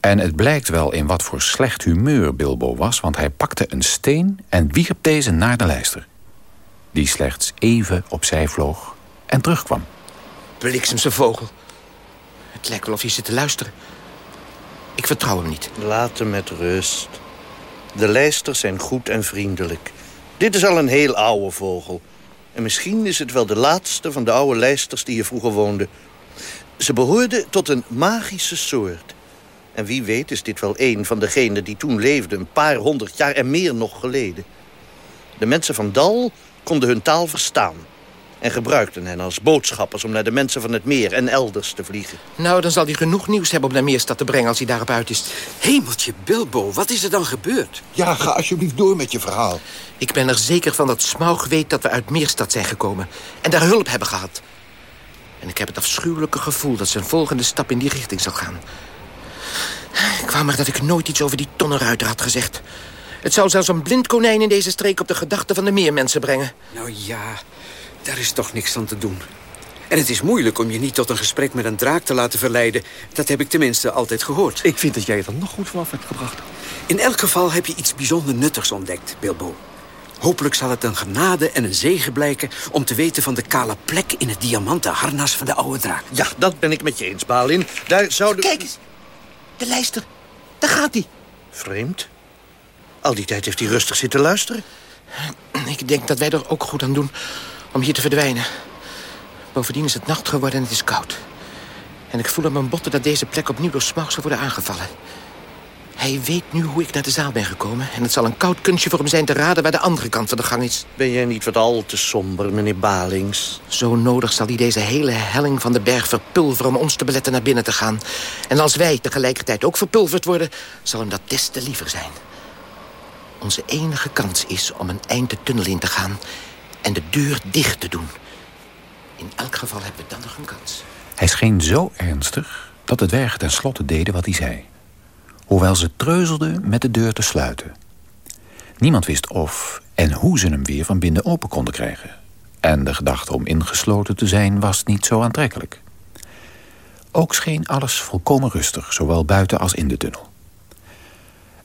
En het blijkt wel in wat voor slecht humeur Bilbo was... want hij pakte een steen en wierp deze naar de lijster. Die slechts even opzij vloog en terugkwam. Bliksemse vogel. Het lijkt wel of hij zit te luisteren. Ik vertrouw hem niet. Laat hem met rust. De lijsters zijn goed en vriendelijk. Dit is al een heel oude vogel. En misschien is het wel de laatste van de oude lijsters die hier vroeger woonden. Ze behoorden tot een magische soort. En wie weet is dit wel een van degenen die toen leefden... een paar honderd jaar en meer nog geleden. De mensen van Dal konden hun taal verstaan... en gebruikten hen als boodschappers om naar de mensen van het meer en elders te vliegen. Nou, dan zal hij genoeg nieuws hebben om naar Meerstad te brengen als hij daarop uit is. Hemeltje, Bilbo, wat is er dan gebeurd? Ja, ga alsjeblieft door met je verhaal. Ik ben er zeker van dat Smaug weet dat we uit Meerstad zijn gekomen... en daar hulp hebben gehad. En ik heb het afschuwelijke gevoel dat zijn volgende stap in die richting zal gaan. Ik wou maar dat ik nooit iets over die tonnenruiter had gezegd. Het zou zelfs een blind konijn in deze streek op de gedachten van de meermensen brengen. Nou ja, daar is toch niks aan te doen. En het is moeilijk om je niet tot een gesprek met een draak te laten verleiden. Dat heb ik tenminste altijd gehoord. Ik vind dat jij het er nog goed vanaf hebt gebracht. In elk geval heb je iets bijzonder nuttigs ontdekt, Bilbo. Hopelijk zal het een genade en een zegen blijken... om te weten van de kale plek in het diamanten harnas van de oude draak. Ja, dat ben ik met je eens, Balin. Daar zouden... Kijk eens, de lijster. Daar gaat hij. Vreemd. Al die tijd heeft hij rustig zitten luisteren. Ik denk dat wij er ook goed aan doen om hier te verdwijnen. Bovendien is het nacht geworden en het is koud. En ik voel aan mijn botten dat deze plek opnieuw door Smaug zal worden aangevallen. Hij weet nu hoe ik naar de zaal ben gekomen... en het zal een koud kunstje voor hem zijn te raden waar de andere kant van de gang is. Ben jij niet wat al te somber, meneer Balings? Zo nodig zal hij deze hele helling van de berg verpulveren... om ons te beletten naar binnen te gaan. En als wij tegelijkertijd ook verpulverd worden... zal hem dat des te liever zijn. Onze enige kans is om een eind de tunnel in te gaan... en de deur dicht te doen. In elk geval hebben we dan nog een kans. Hij scheen zo ernstig dat de dwergen tenslotte deden wat hij zei. Hoewel ze treuzelden met de deur te sluiten. Niemand wist of en hoe ze hem weer van binnen open konden krijgen. En de gedachte om ingesloten te zijn was niet zo aantrekkelijk. Ook scheen alles volkomen rustig, zowel buiten als in de tunnel.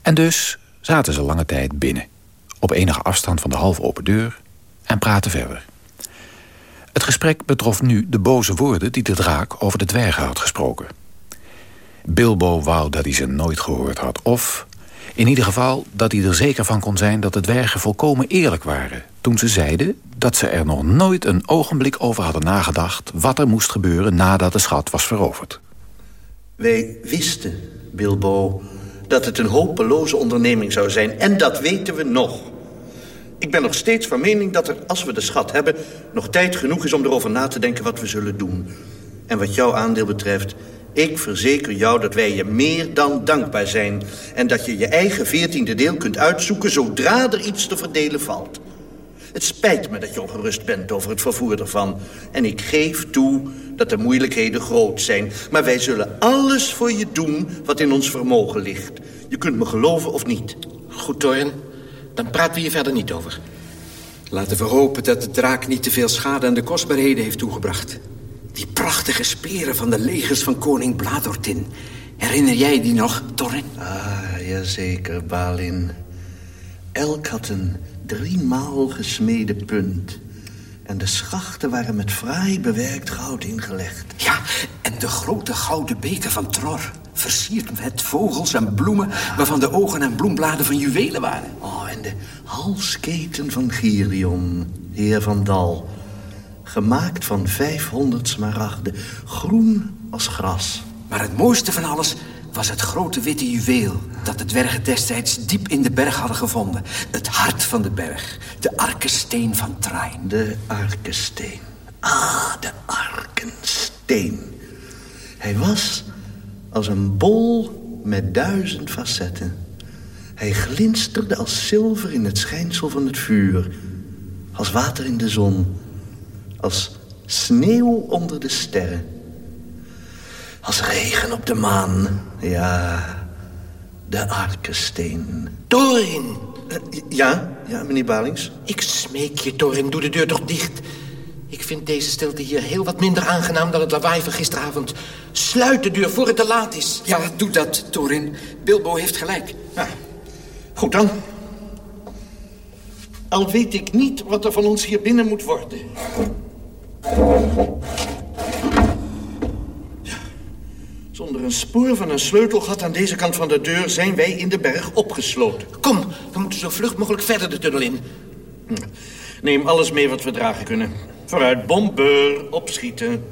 En dus zaten ze lange tijd binnen, op enige afstand van de half open deur, en praten verder. Het gesprek betrof nu de boze woorden die de draak over de dwergen had gesproken. Bilbo wou dat hij ze nooit gehoord had. Of in ieder geval dat hij er zeker van kon zijn dat de dwergen volkomen eerlijk waren... toen ze zeiden dat ze er nog nooit een ogenblik over hadden nagedacht... wat er moest gebeuren nadat de schat was veroverd. Wij wisten, Bilbo, dat het een hopeloze onderneming zou zijn. En dat weten we nog. Ik ben nog steeds van mening dat er, als we de schat hebben... nog tijd genoeg is om erover na te denken wat we zullen doen. En wat jouw aandeel betreft... Ik verzeker jou dat wij je meer dan dankbaar zijn... en dat je je eigen veertiende deel kunt uitzoeken... zodra er iets te verdelen valt. Het spijt me dat je ongerust bent over het vervoer ervan. En ik geef toe dat de moeilijkheden groot zijn. Maar wij zullen alles voor je doen wat in ons vermogen ligt. Je kunt me geloven of niet. Goed, Thorin. Dan praten we hier verder niet over. Laten we hopen dat de draak niet te veel schade aan de kostbaarheden heeft toegebracht. Die prachtige speren van de legers van koning Bladortin. Herinner jij die nog, Thorin? Ah, jazeker, Balin. Elk had een driemaal gesmeden punt. En de schachten waren met fraai bewerkt goud ingelegd. Ja, en de grote gouden beker van Tror. Versierd met vogels en bloemen... waarvan de ogen en bloembladen van juwelen waren. Oh, en de halsketen van Girion, heer van Dal. Gemaakt van 500 smaragden, groen als gras. Maar het mooiste van alles was het grote witte juweel... dat de dwergen destijds diep in de berg hadden gevonden. Het hart van de berg, de arkensteen van Train. De arkensteen. Ah, de arkensteen. Hij was als een bol met duizend facetten. Hij glinsterde als zilver in het schijnsel van het vuur. Als water in de zon. Als sneeuw onder de sterren. Als regen op de maan. Ja, de arkensteen. Torin! Uh, ja, ja, meneer Balings? Ik smeek je, Torin, doe de deur toch dicht. Ik vind deze stilte hier heel wat minder aangenaam dan het lawaai van gisteravond. Sluit de deur voor het te laat is. Ja, doe dat, Torin. Bilbo heeft gelijk. Ja. Goed dan. Al weet ik niet wat er van ons hier binnen moet worden. Ja. Zonder een spoor van een sleutelgat aan deze kant van de deur... zijn wij in de berg opgesloten. Kom, we moeten zo vlug mogelijk verder de tunnel in. Hm. Neem alles mee wat we dragen kunnen. Vooruit, bombeur opschieten.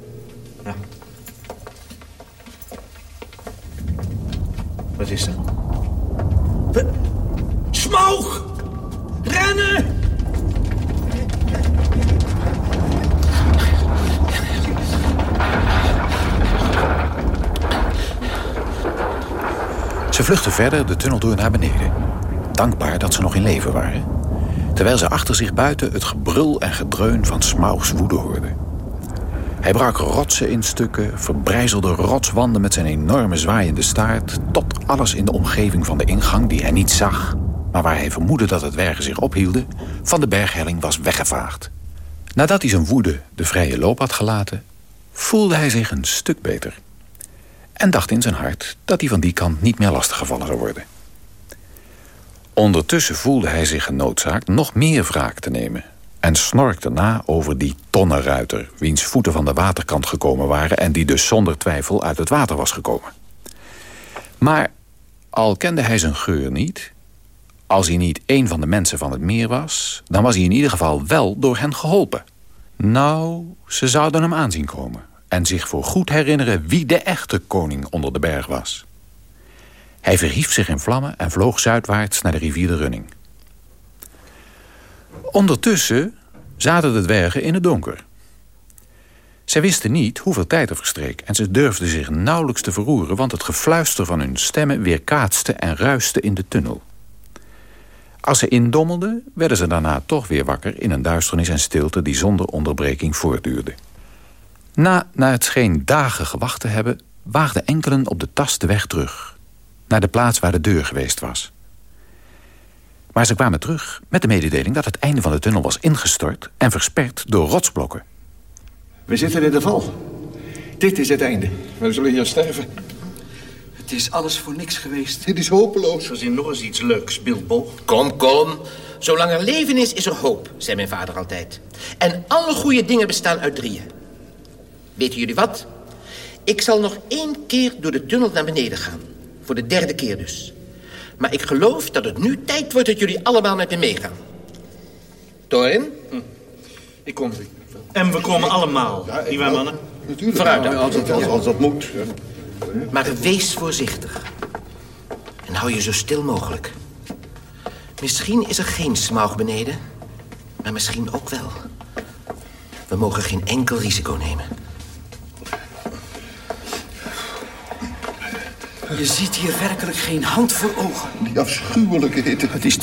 Wat is dat? Smoog! Rennen! Ze vluchten verder de tunnel door naar beneden. Dankbaar dat ze nog in leven waren. Terwijl ze achter zich buiten het gebrul en gedreun van Smaugs woede hoorden. Hij brak rotsen in stukken, verbrijzelde rotswanden met zijn enorme zwaaiende staart... tot alles in de omgeving van de ingang, die hij niet zag... maar waar hij vermoedde dat het dwergen zich ophielden... van de berghelling was weggevaagd. Nadat hij zijn woede de vrije loop had gelaten... voelde hij zich een stuk beter. En dacht in zijn hart dat hij van die kant niet meer lastiggevallen zou worden. Ondertussen voelde hij zich genoodzaakt nog meer wraak te nemen en snorkte na over die tonnenruiter... wiens voeten van de waterkant gekomen waren... en die dus zonder twijfel uit het water was gekomen. Maar al kende hij zijn geur niet... als hij niet een van de mensen van het meer was... dan was hij in ieder geval wel door hen geholpen. Nou, ze zouden hem aanzien komen... en zich voor goed herinneren wie de echte koning onder de berg was. Hij verhief zich in vlammen en vloog zuidwaarts naar de rivier de Running... Ondertussen zaten de dwergen in het donker. Zij wisten niet hoeveel tijd er verstreek... en ze durfden zich nauwelijks te verroeren... want het gefluister van hun stemmen weerkaatste en ruiste in de tunnel. Als ze indommelden, werden ze daarna toch weer wakker... in een duisternis en stilte die zonder onderbreking voortduurde. Na, na het scheen dagen gewacht te hebben... waagden enkelen op de tas de weg terug... naar de plaats waar de deur geweest was... Maar ze kwamen terug met de mededeling dat het einde van de tunnel was ingestort... en versperd door rotsblokken. We zitten in de val. Dit is het einde. We zullen hier sterven. Het is alles voor niks geweest. Dit is hopeloos. Verzin nog eens iets leuks, Bilbo. Kom, kom. Zolang er leven is, is er hoop, zei mijn vader altijd. En alle goede dingen bestaan uit drieën. Weten jullie wat? Ik zal nog één keer door de tunnel naar beneden gaan. Voor de derde keer dus. Maar ik geloof dat het nu tijd wordt dat jullie allemaal met me meegaan. Torin? Hm. Ik kom. En we komen allemaal, ja, waar, mannen? Natuurlijk. Vooruit dan. Als, als, als dat moet. Maar wees voorzichtig. En hou je zo stil mogelijk. Misschien is er geen smaug beneden. Maar misschien ook wel. We mogen geen enkel risico nemen. Je ziet hier werkelijk geen hand voor ogen. Die afschuwelijke hitte. Het is.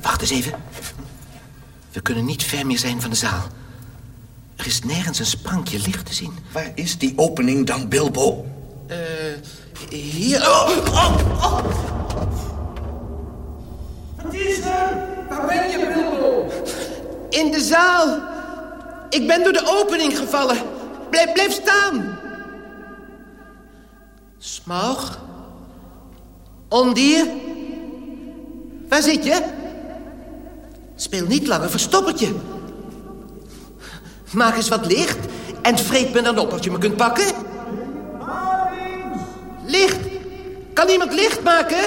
Wacht eens even. We kunnen niet ver meer zijn van de zaal. Er is nergens een sprankje licht te zien. Waar is die opening dan, Bilbo? Eh, hier. Oh, oh, oh. Wat is er? Waar ben je, Bilbo? In de zaal. Ik ben door de opening gevallen. Blijf, blijf staan. Smaug? Ondier? Waar zit je? Speel niet langer verstoppertje. Maak eens wat licht en vreet me dan op als je me kunt pakken. Licht! Kan iemand licht maken?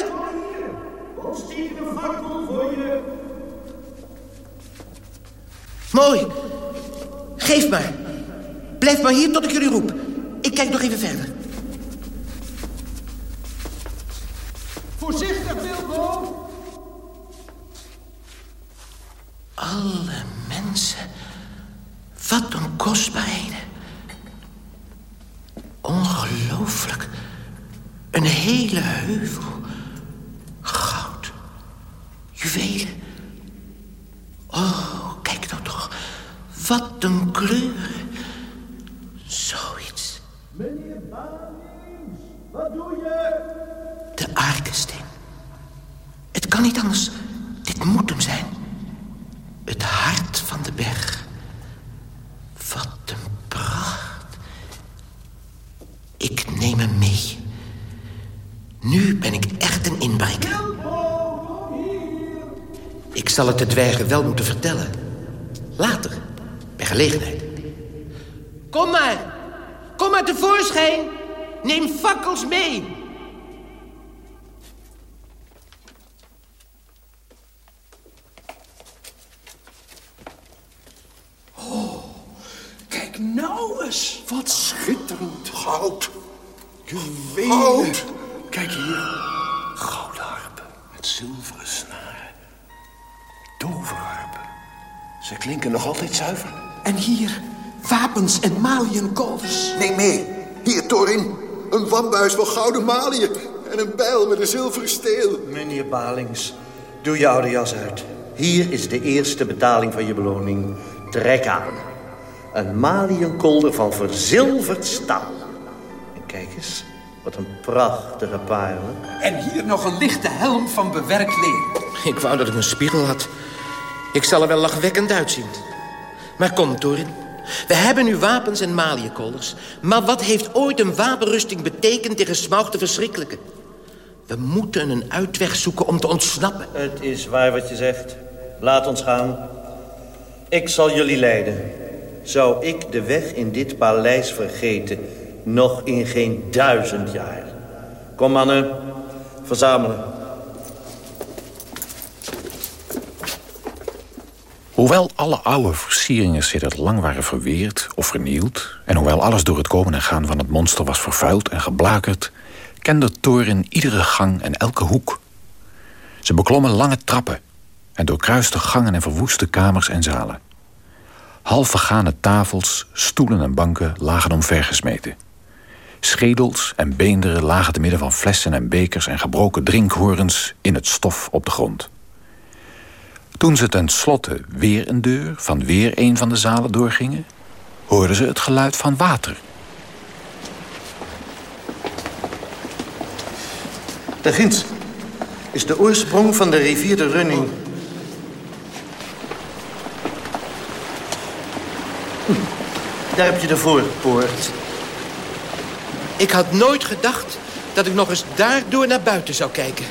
Een fakkel voor je. Mooi. Geef maar. Blijf maar hier tot ik jullie roep. Ik kijk nog even verder. Voorzichtig. Alle mensen. Wat een kostbaarheden. Ongelooflijk. Een hele heuvel. Goud. Juwelen. Oh, kijk nou toch. Wat een kleuren. Zoiets. Meneer Balings, wat doe je? De aardesteen. Kan niet anders. Dit moet hem zijn. Het hart van de berg. Wat een pracht. Ik neem hem mee. Nu ben ik echt een inbreker. Ik zal het de dwergen wel moeten vertellen. Later, bij gelegenheid. Kom maar. Kom maar tevoorschijn. Neem fakkels mee. Kijk nou eens. Wat schitterend. Goud. Juwelen. Goud. Kijk hier. Gouden harpen met zilveren snaren. Toverharpen. Ze klinken nog altijd zuiver. En hier, wapens en maliënkolvers. Neem mee. Hier, Torin. Een wambuis van gouden maliën. En een bijl met een zilveren steel. Meneer Balings, doe je oude jas uit. Hier is de eerste betaling van je beloning. Trek aan. Een maliënkolder van verzilverd staal. En kijk eens, wat een prachtige parel. En hier nog een lichte helm van bewerkt leer. Ik wou dat ik een spiegel had. Ik zal er wel lachwekkend uitzien. Maar kom, Torin. We hebben nu wapens en maliënkolders. Maar wat heeft ooit een wapenrusting betekend tegen Smaug de Verschrikkelijke? We moeten een uitweg zoeken om te ontsnappen. Het is waar wat je zegt. Laat ons gaan. Ik zal jullie leiden. Zou ik de weg in dit paleis vergeten? Nog in geen duizend jaar. Kom, mannen. Verzamelen. Hoewel alle oude versieringen sedert lang waren verweerd of vernield... en hoewel alles door het komen en gaan van het monster was vervuild en geblakerd... kende Thorin iedere gang en elke hoek. Ze beklommen lange trappen en doorkruisten gangen en verwoeste kamers en zalen. Half vergane tafels, stoelen en banken lagen omvergesmeten. Schedels en beenderen lagen te midden van flessen en bekers... en gebroken drinkhorens in het stof op de grond. Toen ze tenslotte weer een deur van weer een van de zalen doorgingen... hoorden ze het geluid van water. Daar ginds is de oorsprong van de rivier de Running. Daar heb je de voorpoort. Ik had nooit gedacht dat ik nog eens daardoor naar buiten zou kijken.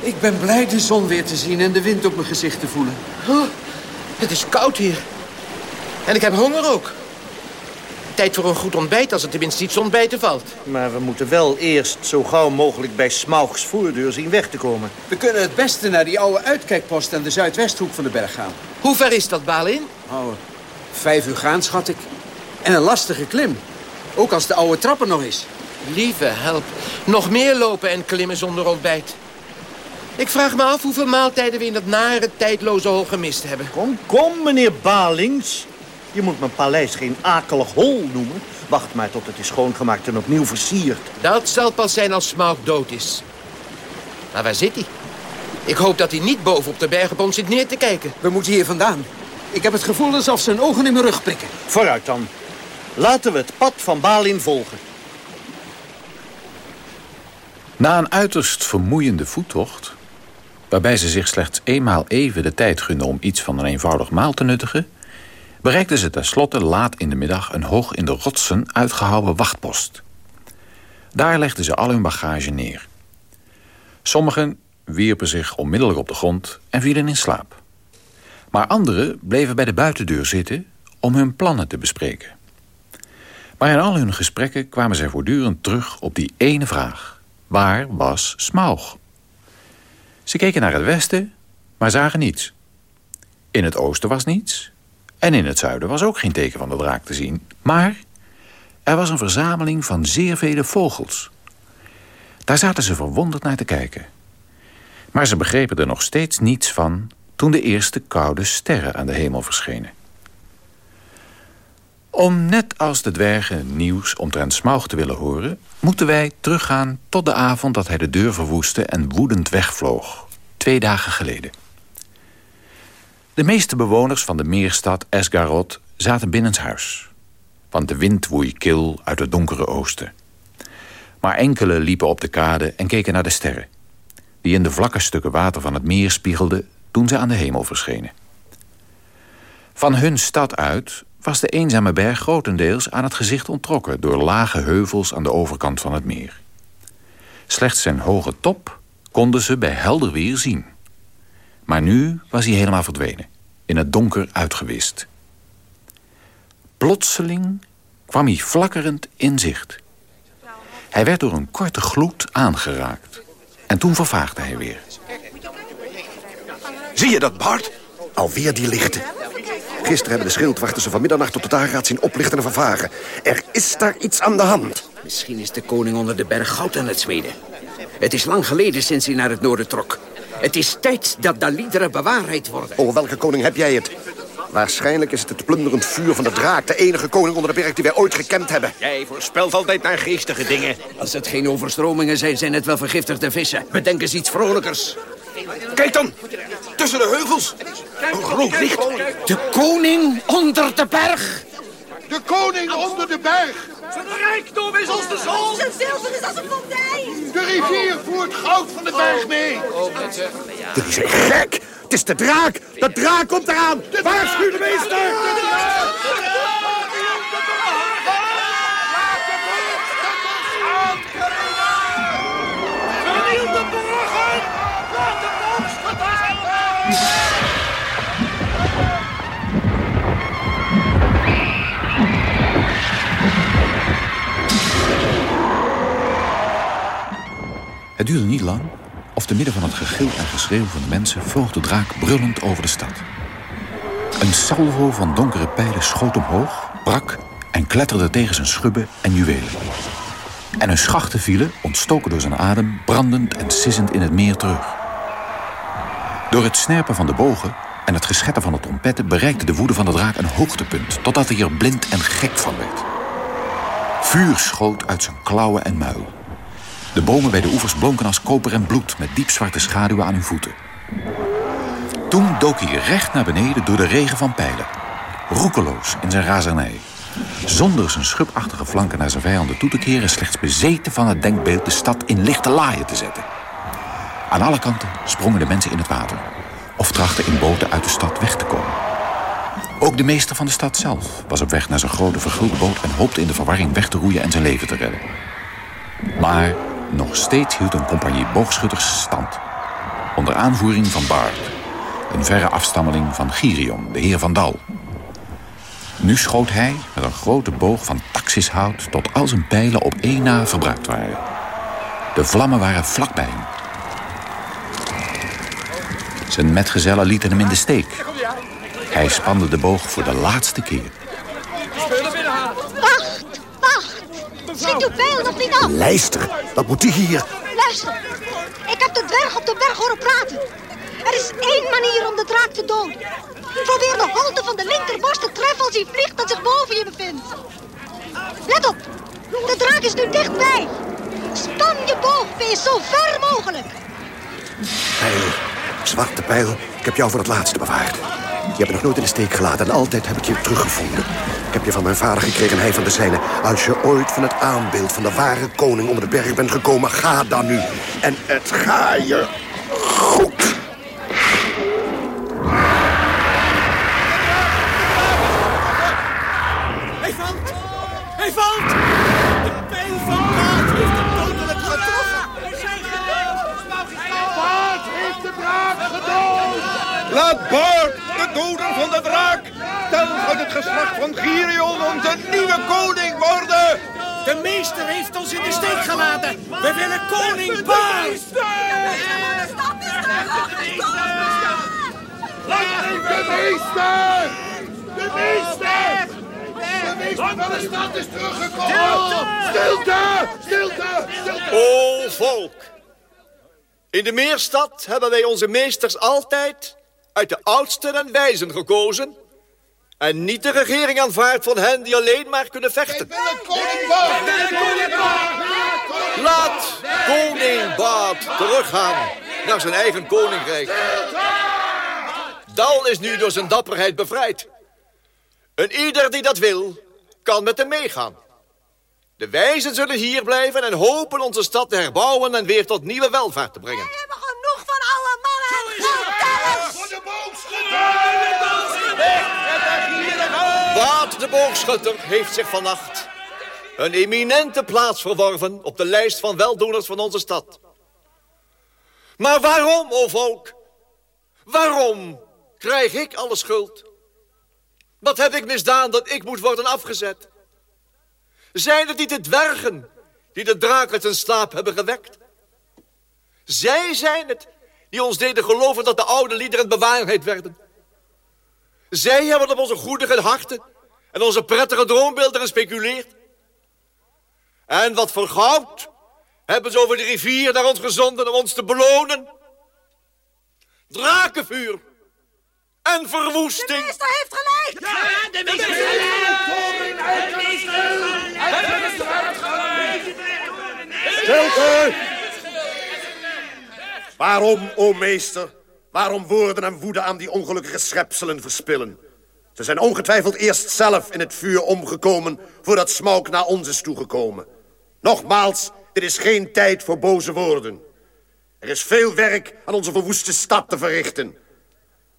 Ik ben blij de zon weer te zien en de wind op mijn gezicht te voelen. Oh, het is koud hier. En ik heb honger ook. Tijd voor een goed ontbijt, als er tenminste iets ontbijten valt. Maar we moeten wel eerst zo gauw mogelijk bij Smaugs voordeur zien weg te komen. We kunnen het beste naar die oude uitkijkpost aan de zuidwesthoek van de berg gaan. Hoe ver is dat, Balin? Oh, vijf uur gaan, schat ik. En een lastige klim. Ook als de oude trap er nog is. Lieve help. Nog meer lopen en klimmen zonder ontbijt. Ik vraag me af hoeveel maaltijden we in dat nare, tijdloze hol gemist hebben. Kom, kom, meneer Balings. Je moet mijn paleis geen akelig hol noemen. Wacht maar tot het is schoongemaakt en opnieuw versierd. Dat zal pas zijn als Smaug dood is. Maar waar zit hij? Ik hoop dat hij niet boven op de berg op ons zit neer te kijken. We moeten hier vandaan. Ik heb het gevoel alsof zijn ogen in mijn rug prikken. Vooruit dan. Laten we het pad van Balin volgen. Na een uiterst vermoeiende voettocht... waarbij ze zich slechts eenmaal even de tijd gunden om iets van een eenvoudig maal te nuttigen... bereikten ze tenslotte laat in de middag een hoog in de rotsen uitgehouwen wachtpost. Daar legden ze al hun bagage neer. Sommigen wierpen zich onmiddellijk op de grond en vielen in slaap. Maar anderen bleven bij de buitendeur zitten om hun plannen te bespreken. Maar in al hun gesprekken kwamen zij voortdurend terug op die ene vraag. Waar was Smaug? Ze keken naar het westen, maar zagen niets. In het oosten was niets. En in het zuiden was ook geen teken van de draak te zien. Maar er was een verzameling van zeer vele vogels. Daar zaten ze verwonderd naar te kijken. Maar ze begrepen er nog steeds niets van... toen de eerste koude sterren aan de hemel verschenen. Om net als de dwergen nieuws omtrent Smaug te willen horen... moeten wij teruggaan tot de avond dat hij de deur verwoestte... en woedend wegvloog, twee dagen geleden. De meeste bewoners van de meerstad Esgaroth zaten binnenshuis. Want de wind woei kil uit het donkere oosten. Maar enkele liepen op de kade en keken naar de sterren... die in de vlakke stukken water van het meer spiegelden... toen ze aan de hemel verschenen. Van hun stad uit was de eenzame berg grotendeels aan het gezicht onttrokken... door lage heuvels aan de overkant van het meer. Slechts zijn hoge top konden ze bij helder weer zien. Maar nu was hij helemaal verdwenen, in het donker uitgewist. Plotseling kwam hij flakkerend in zicht. Hij werd door een korte gloed aangeraakt. En toen vervaagde hij weer. Zie je dat, Bart? Alweer die lichten. Gisteren hebben de schildwachters ze van middernacht tot de dageraad zien oplichten en vervagen. Er is daar iets aan de hand. Misschien is de koning onder de berg goud aan het smeden. Het is lang geleden sinds hij naar het noorden trok. Het is tijd dat de liederen bewaarheid worden. Over welke koning heb jij het? Waarschijnlijk is het het plunderend vuur van de draak... de enige koning onder de berg die wij ooit gekend hebben. Jij voorspelt altijd naar geestige dingen. Als het geen overstromingen zijn, zijn het wel vergiftigde vissen. Bedenk eens iets vrolijkers. Kijk dan, tussen de heuvels. Een groot licht. De koning onder de berg. De koning onder de berg. Zijn rijkdom is als de zon. Zijn zilver is als een fontein. De rivier voert goud van de berg mee. Jullie zijn gek. Het is de draak. De draak komt eraan. Waarschuw de meester. Het duurde niet lang, of te midden van het gegil en geschreeuw van de mensen... vloog de draak brullend over de stad. Een salvo van donkere pijlen schoot omhoog, brak... en kletterde tegen zijn schubben en juwelen. En hun schachten vielen, ontstoken door zijn adem... brandend en sissend in het meer terug. Door het snerpen van de bogen en het geschetter van de trompetten... bereikte de woede van de draak een hoogtepunt... totdat hij er blind en gek van werd. Vuur schoot uit zijn klauwen en muil. De bomen bij de oevers blonken als koper en bloed... met diepzwarte schaduwen aan hun voeten. Toen dook hij recht naar beneden door de regen van pijlen. Roekeloos in zijn razernij. Zonder zijn schubachtige flanken naar zijn vijanden toe te keren... slechts bezeten van het denkbeeld de stad in lichte laaien te zetten. Aan alle kanten sprongen de mensen in het water. Of trachten in boten uit de stad weg te komen. Ook de meester van de stad zelf was op weg naar zijn grote vergulde boot... en hoopte in de verwarring weg te roeien en zijn leven te redden. Maar nog steeds hield een compagnie boogschutters stand. Onder aanvoering van Bard, een verre afstammeling van Girion, de heer van Dal. Nu schoot hij met een grote boog van taxishout... tot al zijn pijlen op één na verbruikt waren. De vlammen waren vlakbij hem. Zijn metgezellen lieten hem in de steek. Hij spande de boog voor de laatste keer. Wacht, wacht. Schiet uw pijl nog niet af. Lijster, wat moet die hier? Luister, ik heb de dwerg op de berg horen praten. Er is één manier om de draak te doden. Probeer de holte van de linkerborst te treffen als hij vliegt dat zich boven je bevindt. Let op, de draak is nu dichtbij. Span je boogbeest zo ver mogelijk. Pijl, zwarte pijl, ik heb jou voor het laatste bewaard. Je hebt me nog nooit in de steek gelaten en altijd heb ik je teruggevonden. Ik heb je van mijn vader gekregen en hij van de zijne. Als je ooit van het aanbeeld van de ware koning onder de berg bent gekomen, ga dan nu. En het ga je goed. Hij valt! Hij valt! De pijl van Baat heeft hem dodelijk getroffen! Baat heeft de draak gedood! Laat Bart, de doder van de draak, telkens het geslacht van Girion onze nieuwe koning worden! De meester heeft ons in de steek gelaten! We willen koning Baat! De meester! De meester! De meester van de stad is teruggekomen! Stilte! Stilte! Stilte! O volk! In de Meerstad hebben wij onze meesters altijd uit de oudsten en wijzen gekozen... en niet de regering aanvaard van hen die alleen maar kunnen vechten. Laat koning Baat teruggaan naar zijn eigen koninkrijk. Dal is nu door zijn dapperheid bevrijd. En ieder die dat wil, kan met hem meegaan. De wijzen zullen hier blijven en hopen onze stad te herbouwen... en weer tot nieuwe welvaart te brengen. Boogschutter heeft zich vannacht... een eminente plaats verworven op de lijst van weldoeners van onze stad. Maar waarom, o volk? Waarom krijg ik alle schuld? Wat heb ik misdaan dat ik moet worden afgezet? Zijn het niet de dwergen die de draak uit zijn slaap hebben gewekt? Zij zijn het die ons deden geloven dat de oude liederen bewaarheid werden. Zij hebben op onze goedige harten en onze prettige droombeelden gespeculeerd. En wat voor goud Hebben ze over de rivier naar ons gezonden om ons te belonen? Drakenvuur en verwoesting. De meester heeft gelijk! Ja, de meester heeft gelijk! Stilte! Waarom, o meester, waarom woorden en woede aan die ongelukkige schepselen verspillen? Ze zijn ongetwijfeld eerst zelf in het vuur omgekomen... voordat Smaug naar ons is toegekomen. Nogmaals, dit is geen tijd voor boze woorden. Er is veel werk aan onze verwoeste stad te verrichten.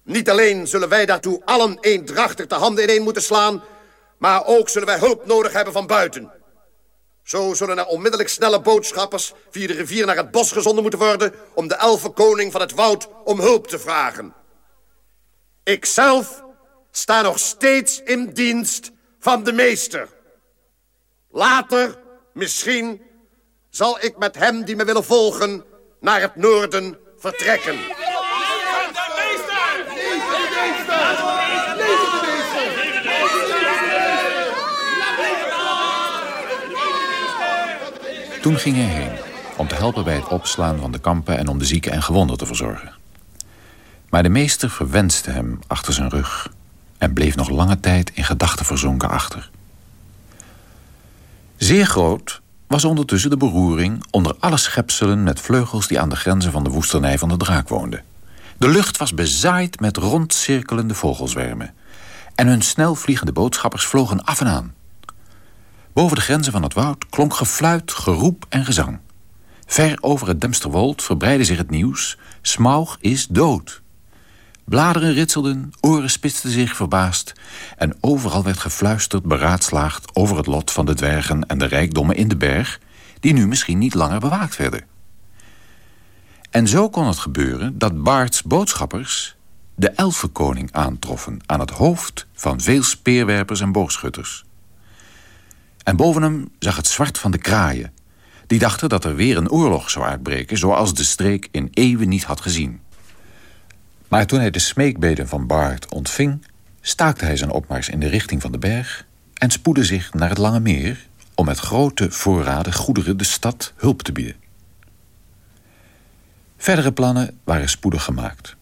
Niet alleen zullen wij daartoe allen eendrachtig de handen ineen moeten slaan... maar ook zullen wij hulp nodig hebben van buiten. Zo zullen er onmiddellijk snelle boodschappers via de rivier naar het bos gezonden moeten worden... om de elfenkoning van het woud om hulp te vragen. Ikzelf sta nog steeds in dienst van de meester. Later, misschien, zal ik met hem die me willen volgen naar het noorden vertrekken. Toen ging hij heen om te helpen bij het opslaan van de kampen... en om de zieken en gewonden te verzorgen. Maar de meester verwenste hem achter zijn rug... en bleef nog lange tijd in gedachten verzonken achter. Zeer groot was ondertussen de beroering... onder alle schepselen met vleugels die aan de grenzen van de woesternij van de draak woonden. De lucht was bezaaid met rondcirkelende vogelzwermen... en hun snelvliegende boodschappers vlogen af en aan... Boven de grenzen van het woud klonk gefluit, geroep en gezang. Ver over het Demsterwold verbreidde zich het nieuws. Smaug is dood. Bladeren ritselden, oren spitsten zich verbaasd... en overal werd gefluisterd, beraadslaagd... over het lot van de dwergen en de rijkdommen in de berg... die nu misschien niet langer bewaakt werden. En zo kon het gebeuren dat Baards boodschappers... de elfenkoning aantroffen aan het hoofd van veel speerwerpers en boogschutters... En boven hem zag het zwart van de kraaien. Die dachten dat er weer een oorlog zou uitbreken... zoals de streek in eeuwen niet had gezien. Maar toen hij de smeekbeden van Bart ontving... staakte hij zijn opmars in de richting van de berg... en spoedde zich naar het Lange Meer... om met grote voorraden goederen de stad hulp te bieden. Verdere plannen waren spoedig gemaakt.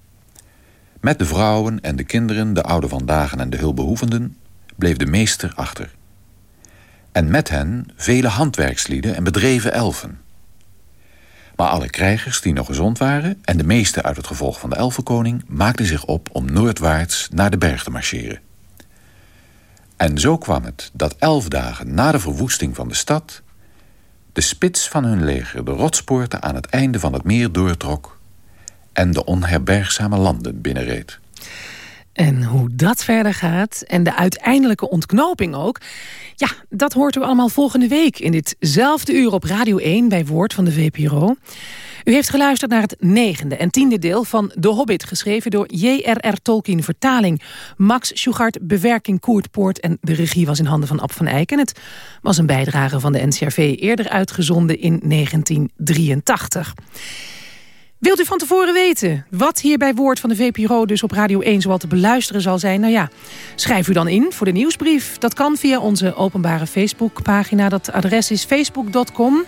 Met de vrouwen en de kinderen, de oude vandaag en de hulpbehoevenden... bleef de meester achter en met hen vele handwerkslieden en bedreven elfen. Maar alle krijgers die nog gezond waren... en de meeste uit het gevolg van de elfenkoning... maakten zich op om noordwaarts naar de berg te marcheren. En zo kwam het dat elf dagen na de verwoesting van de stad... de spits van hun leger de rotspoorten aan het einde van het meer doortrok... en de onherbergzame landen binnenreed. En hoe dat verder gaat en de uiteindelijke ontknoping ook... ja, dat hoort u allemaal volgende week in ditzelfde uur op Radio 1... bij Woord van de VPRO. U heeft geluisterd naar het negende en tiende deel van De Hobbit... geschreven door J.R.R. Tolkien, vertaling Max Schugart, bewerking Koert Poort... en de regie was in handen van Ab van Eyck. En het was een bijdrage van de NCRV eerder uitgezonden in 1983. Wilt u van tevoren weten wat hier bij Woord van de VPRO... dus op Radio 1 zoal te beluisteren zal zijn? Nou ja, schrijf u dan in voor de nieuwsbrief. Dat kan via onze openbare Facebookpagina. Dat adres is facebook.com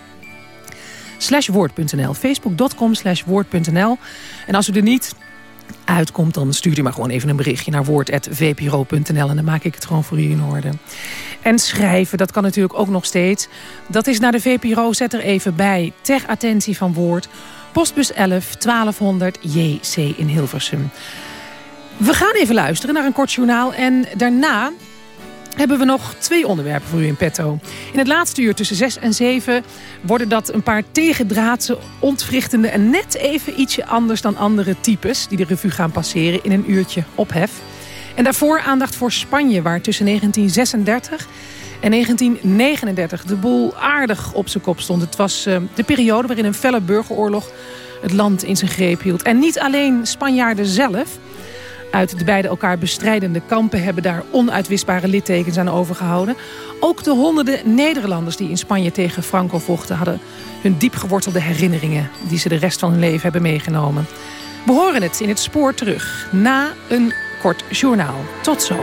slash woord.nl. Facebook.com slash woord.nl. En als u er niet uitkomt, dan stuur u maar gewoon even een berichtje naar woord.vpro.nl en dan maak ik het gewoon voor u in orde. En schrijven, dat kan natuurlijk ook nog steeds. Dat is naar de VPRO, zet er even bij, ter attentie van Woord Postbus 11 1200 JC in Hilversum. We gaan even luisteren naar een kort journaal en daarna hebben we nog twee onderwerpen voor u in petto. In het laatste uur tussen 6 en 7 worden dat een paar tegendraadse, ontwrichtende... en net even ietsje anders dan andere types... die de revue gaan passeren in een uurtje ophef. En daarvoor aandacht voor Spanje, waar tussen 1936 en 1939 de boel aardig op zijn kop stond. Het was uh, de periode waarin een felle burgeroorlog het land in zijn greep hield. En niet alleen Spanjaarden zelf uit de beide elkaar bestrijdende kampen... hebben daar onuitwisbare littekens aan overgehouden. Ook de honderden Nederlanders die in Spanje tegen Franco vochten... hadden hun diepgewortelde herinneringen... die ze de rest van hun leven hebben meegenomen. We horen het in het spoor terug, na een kort journaal. Tot zo.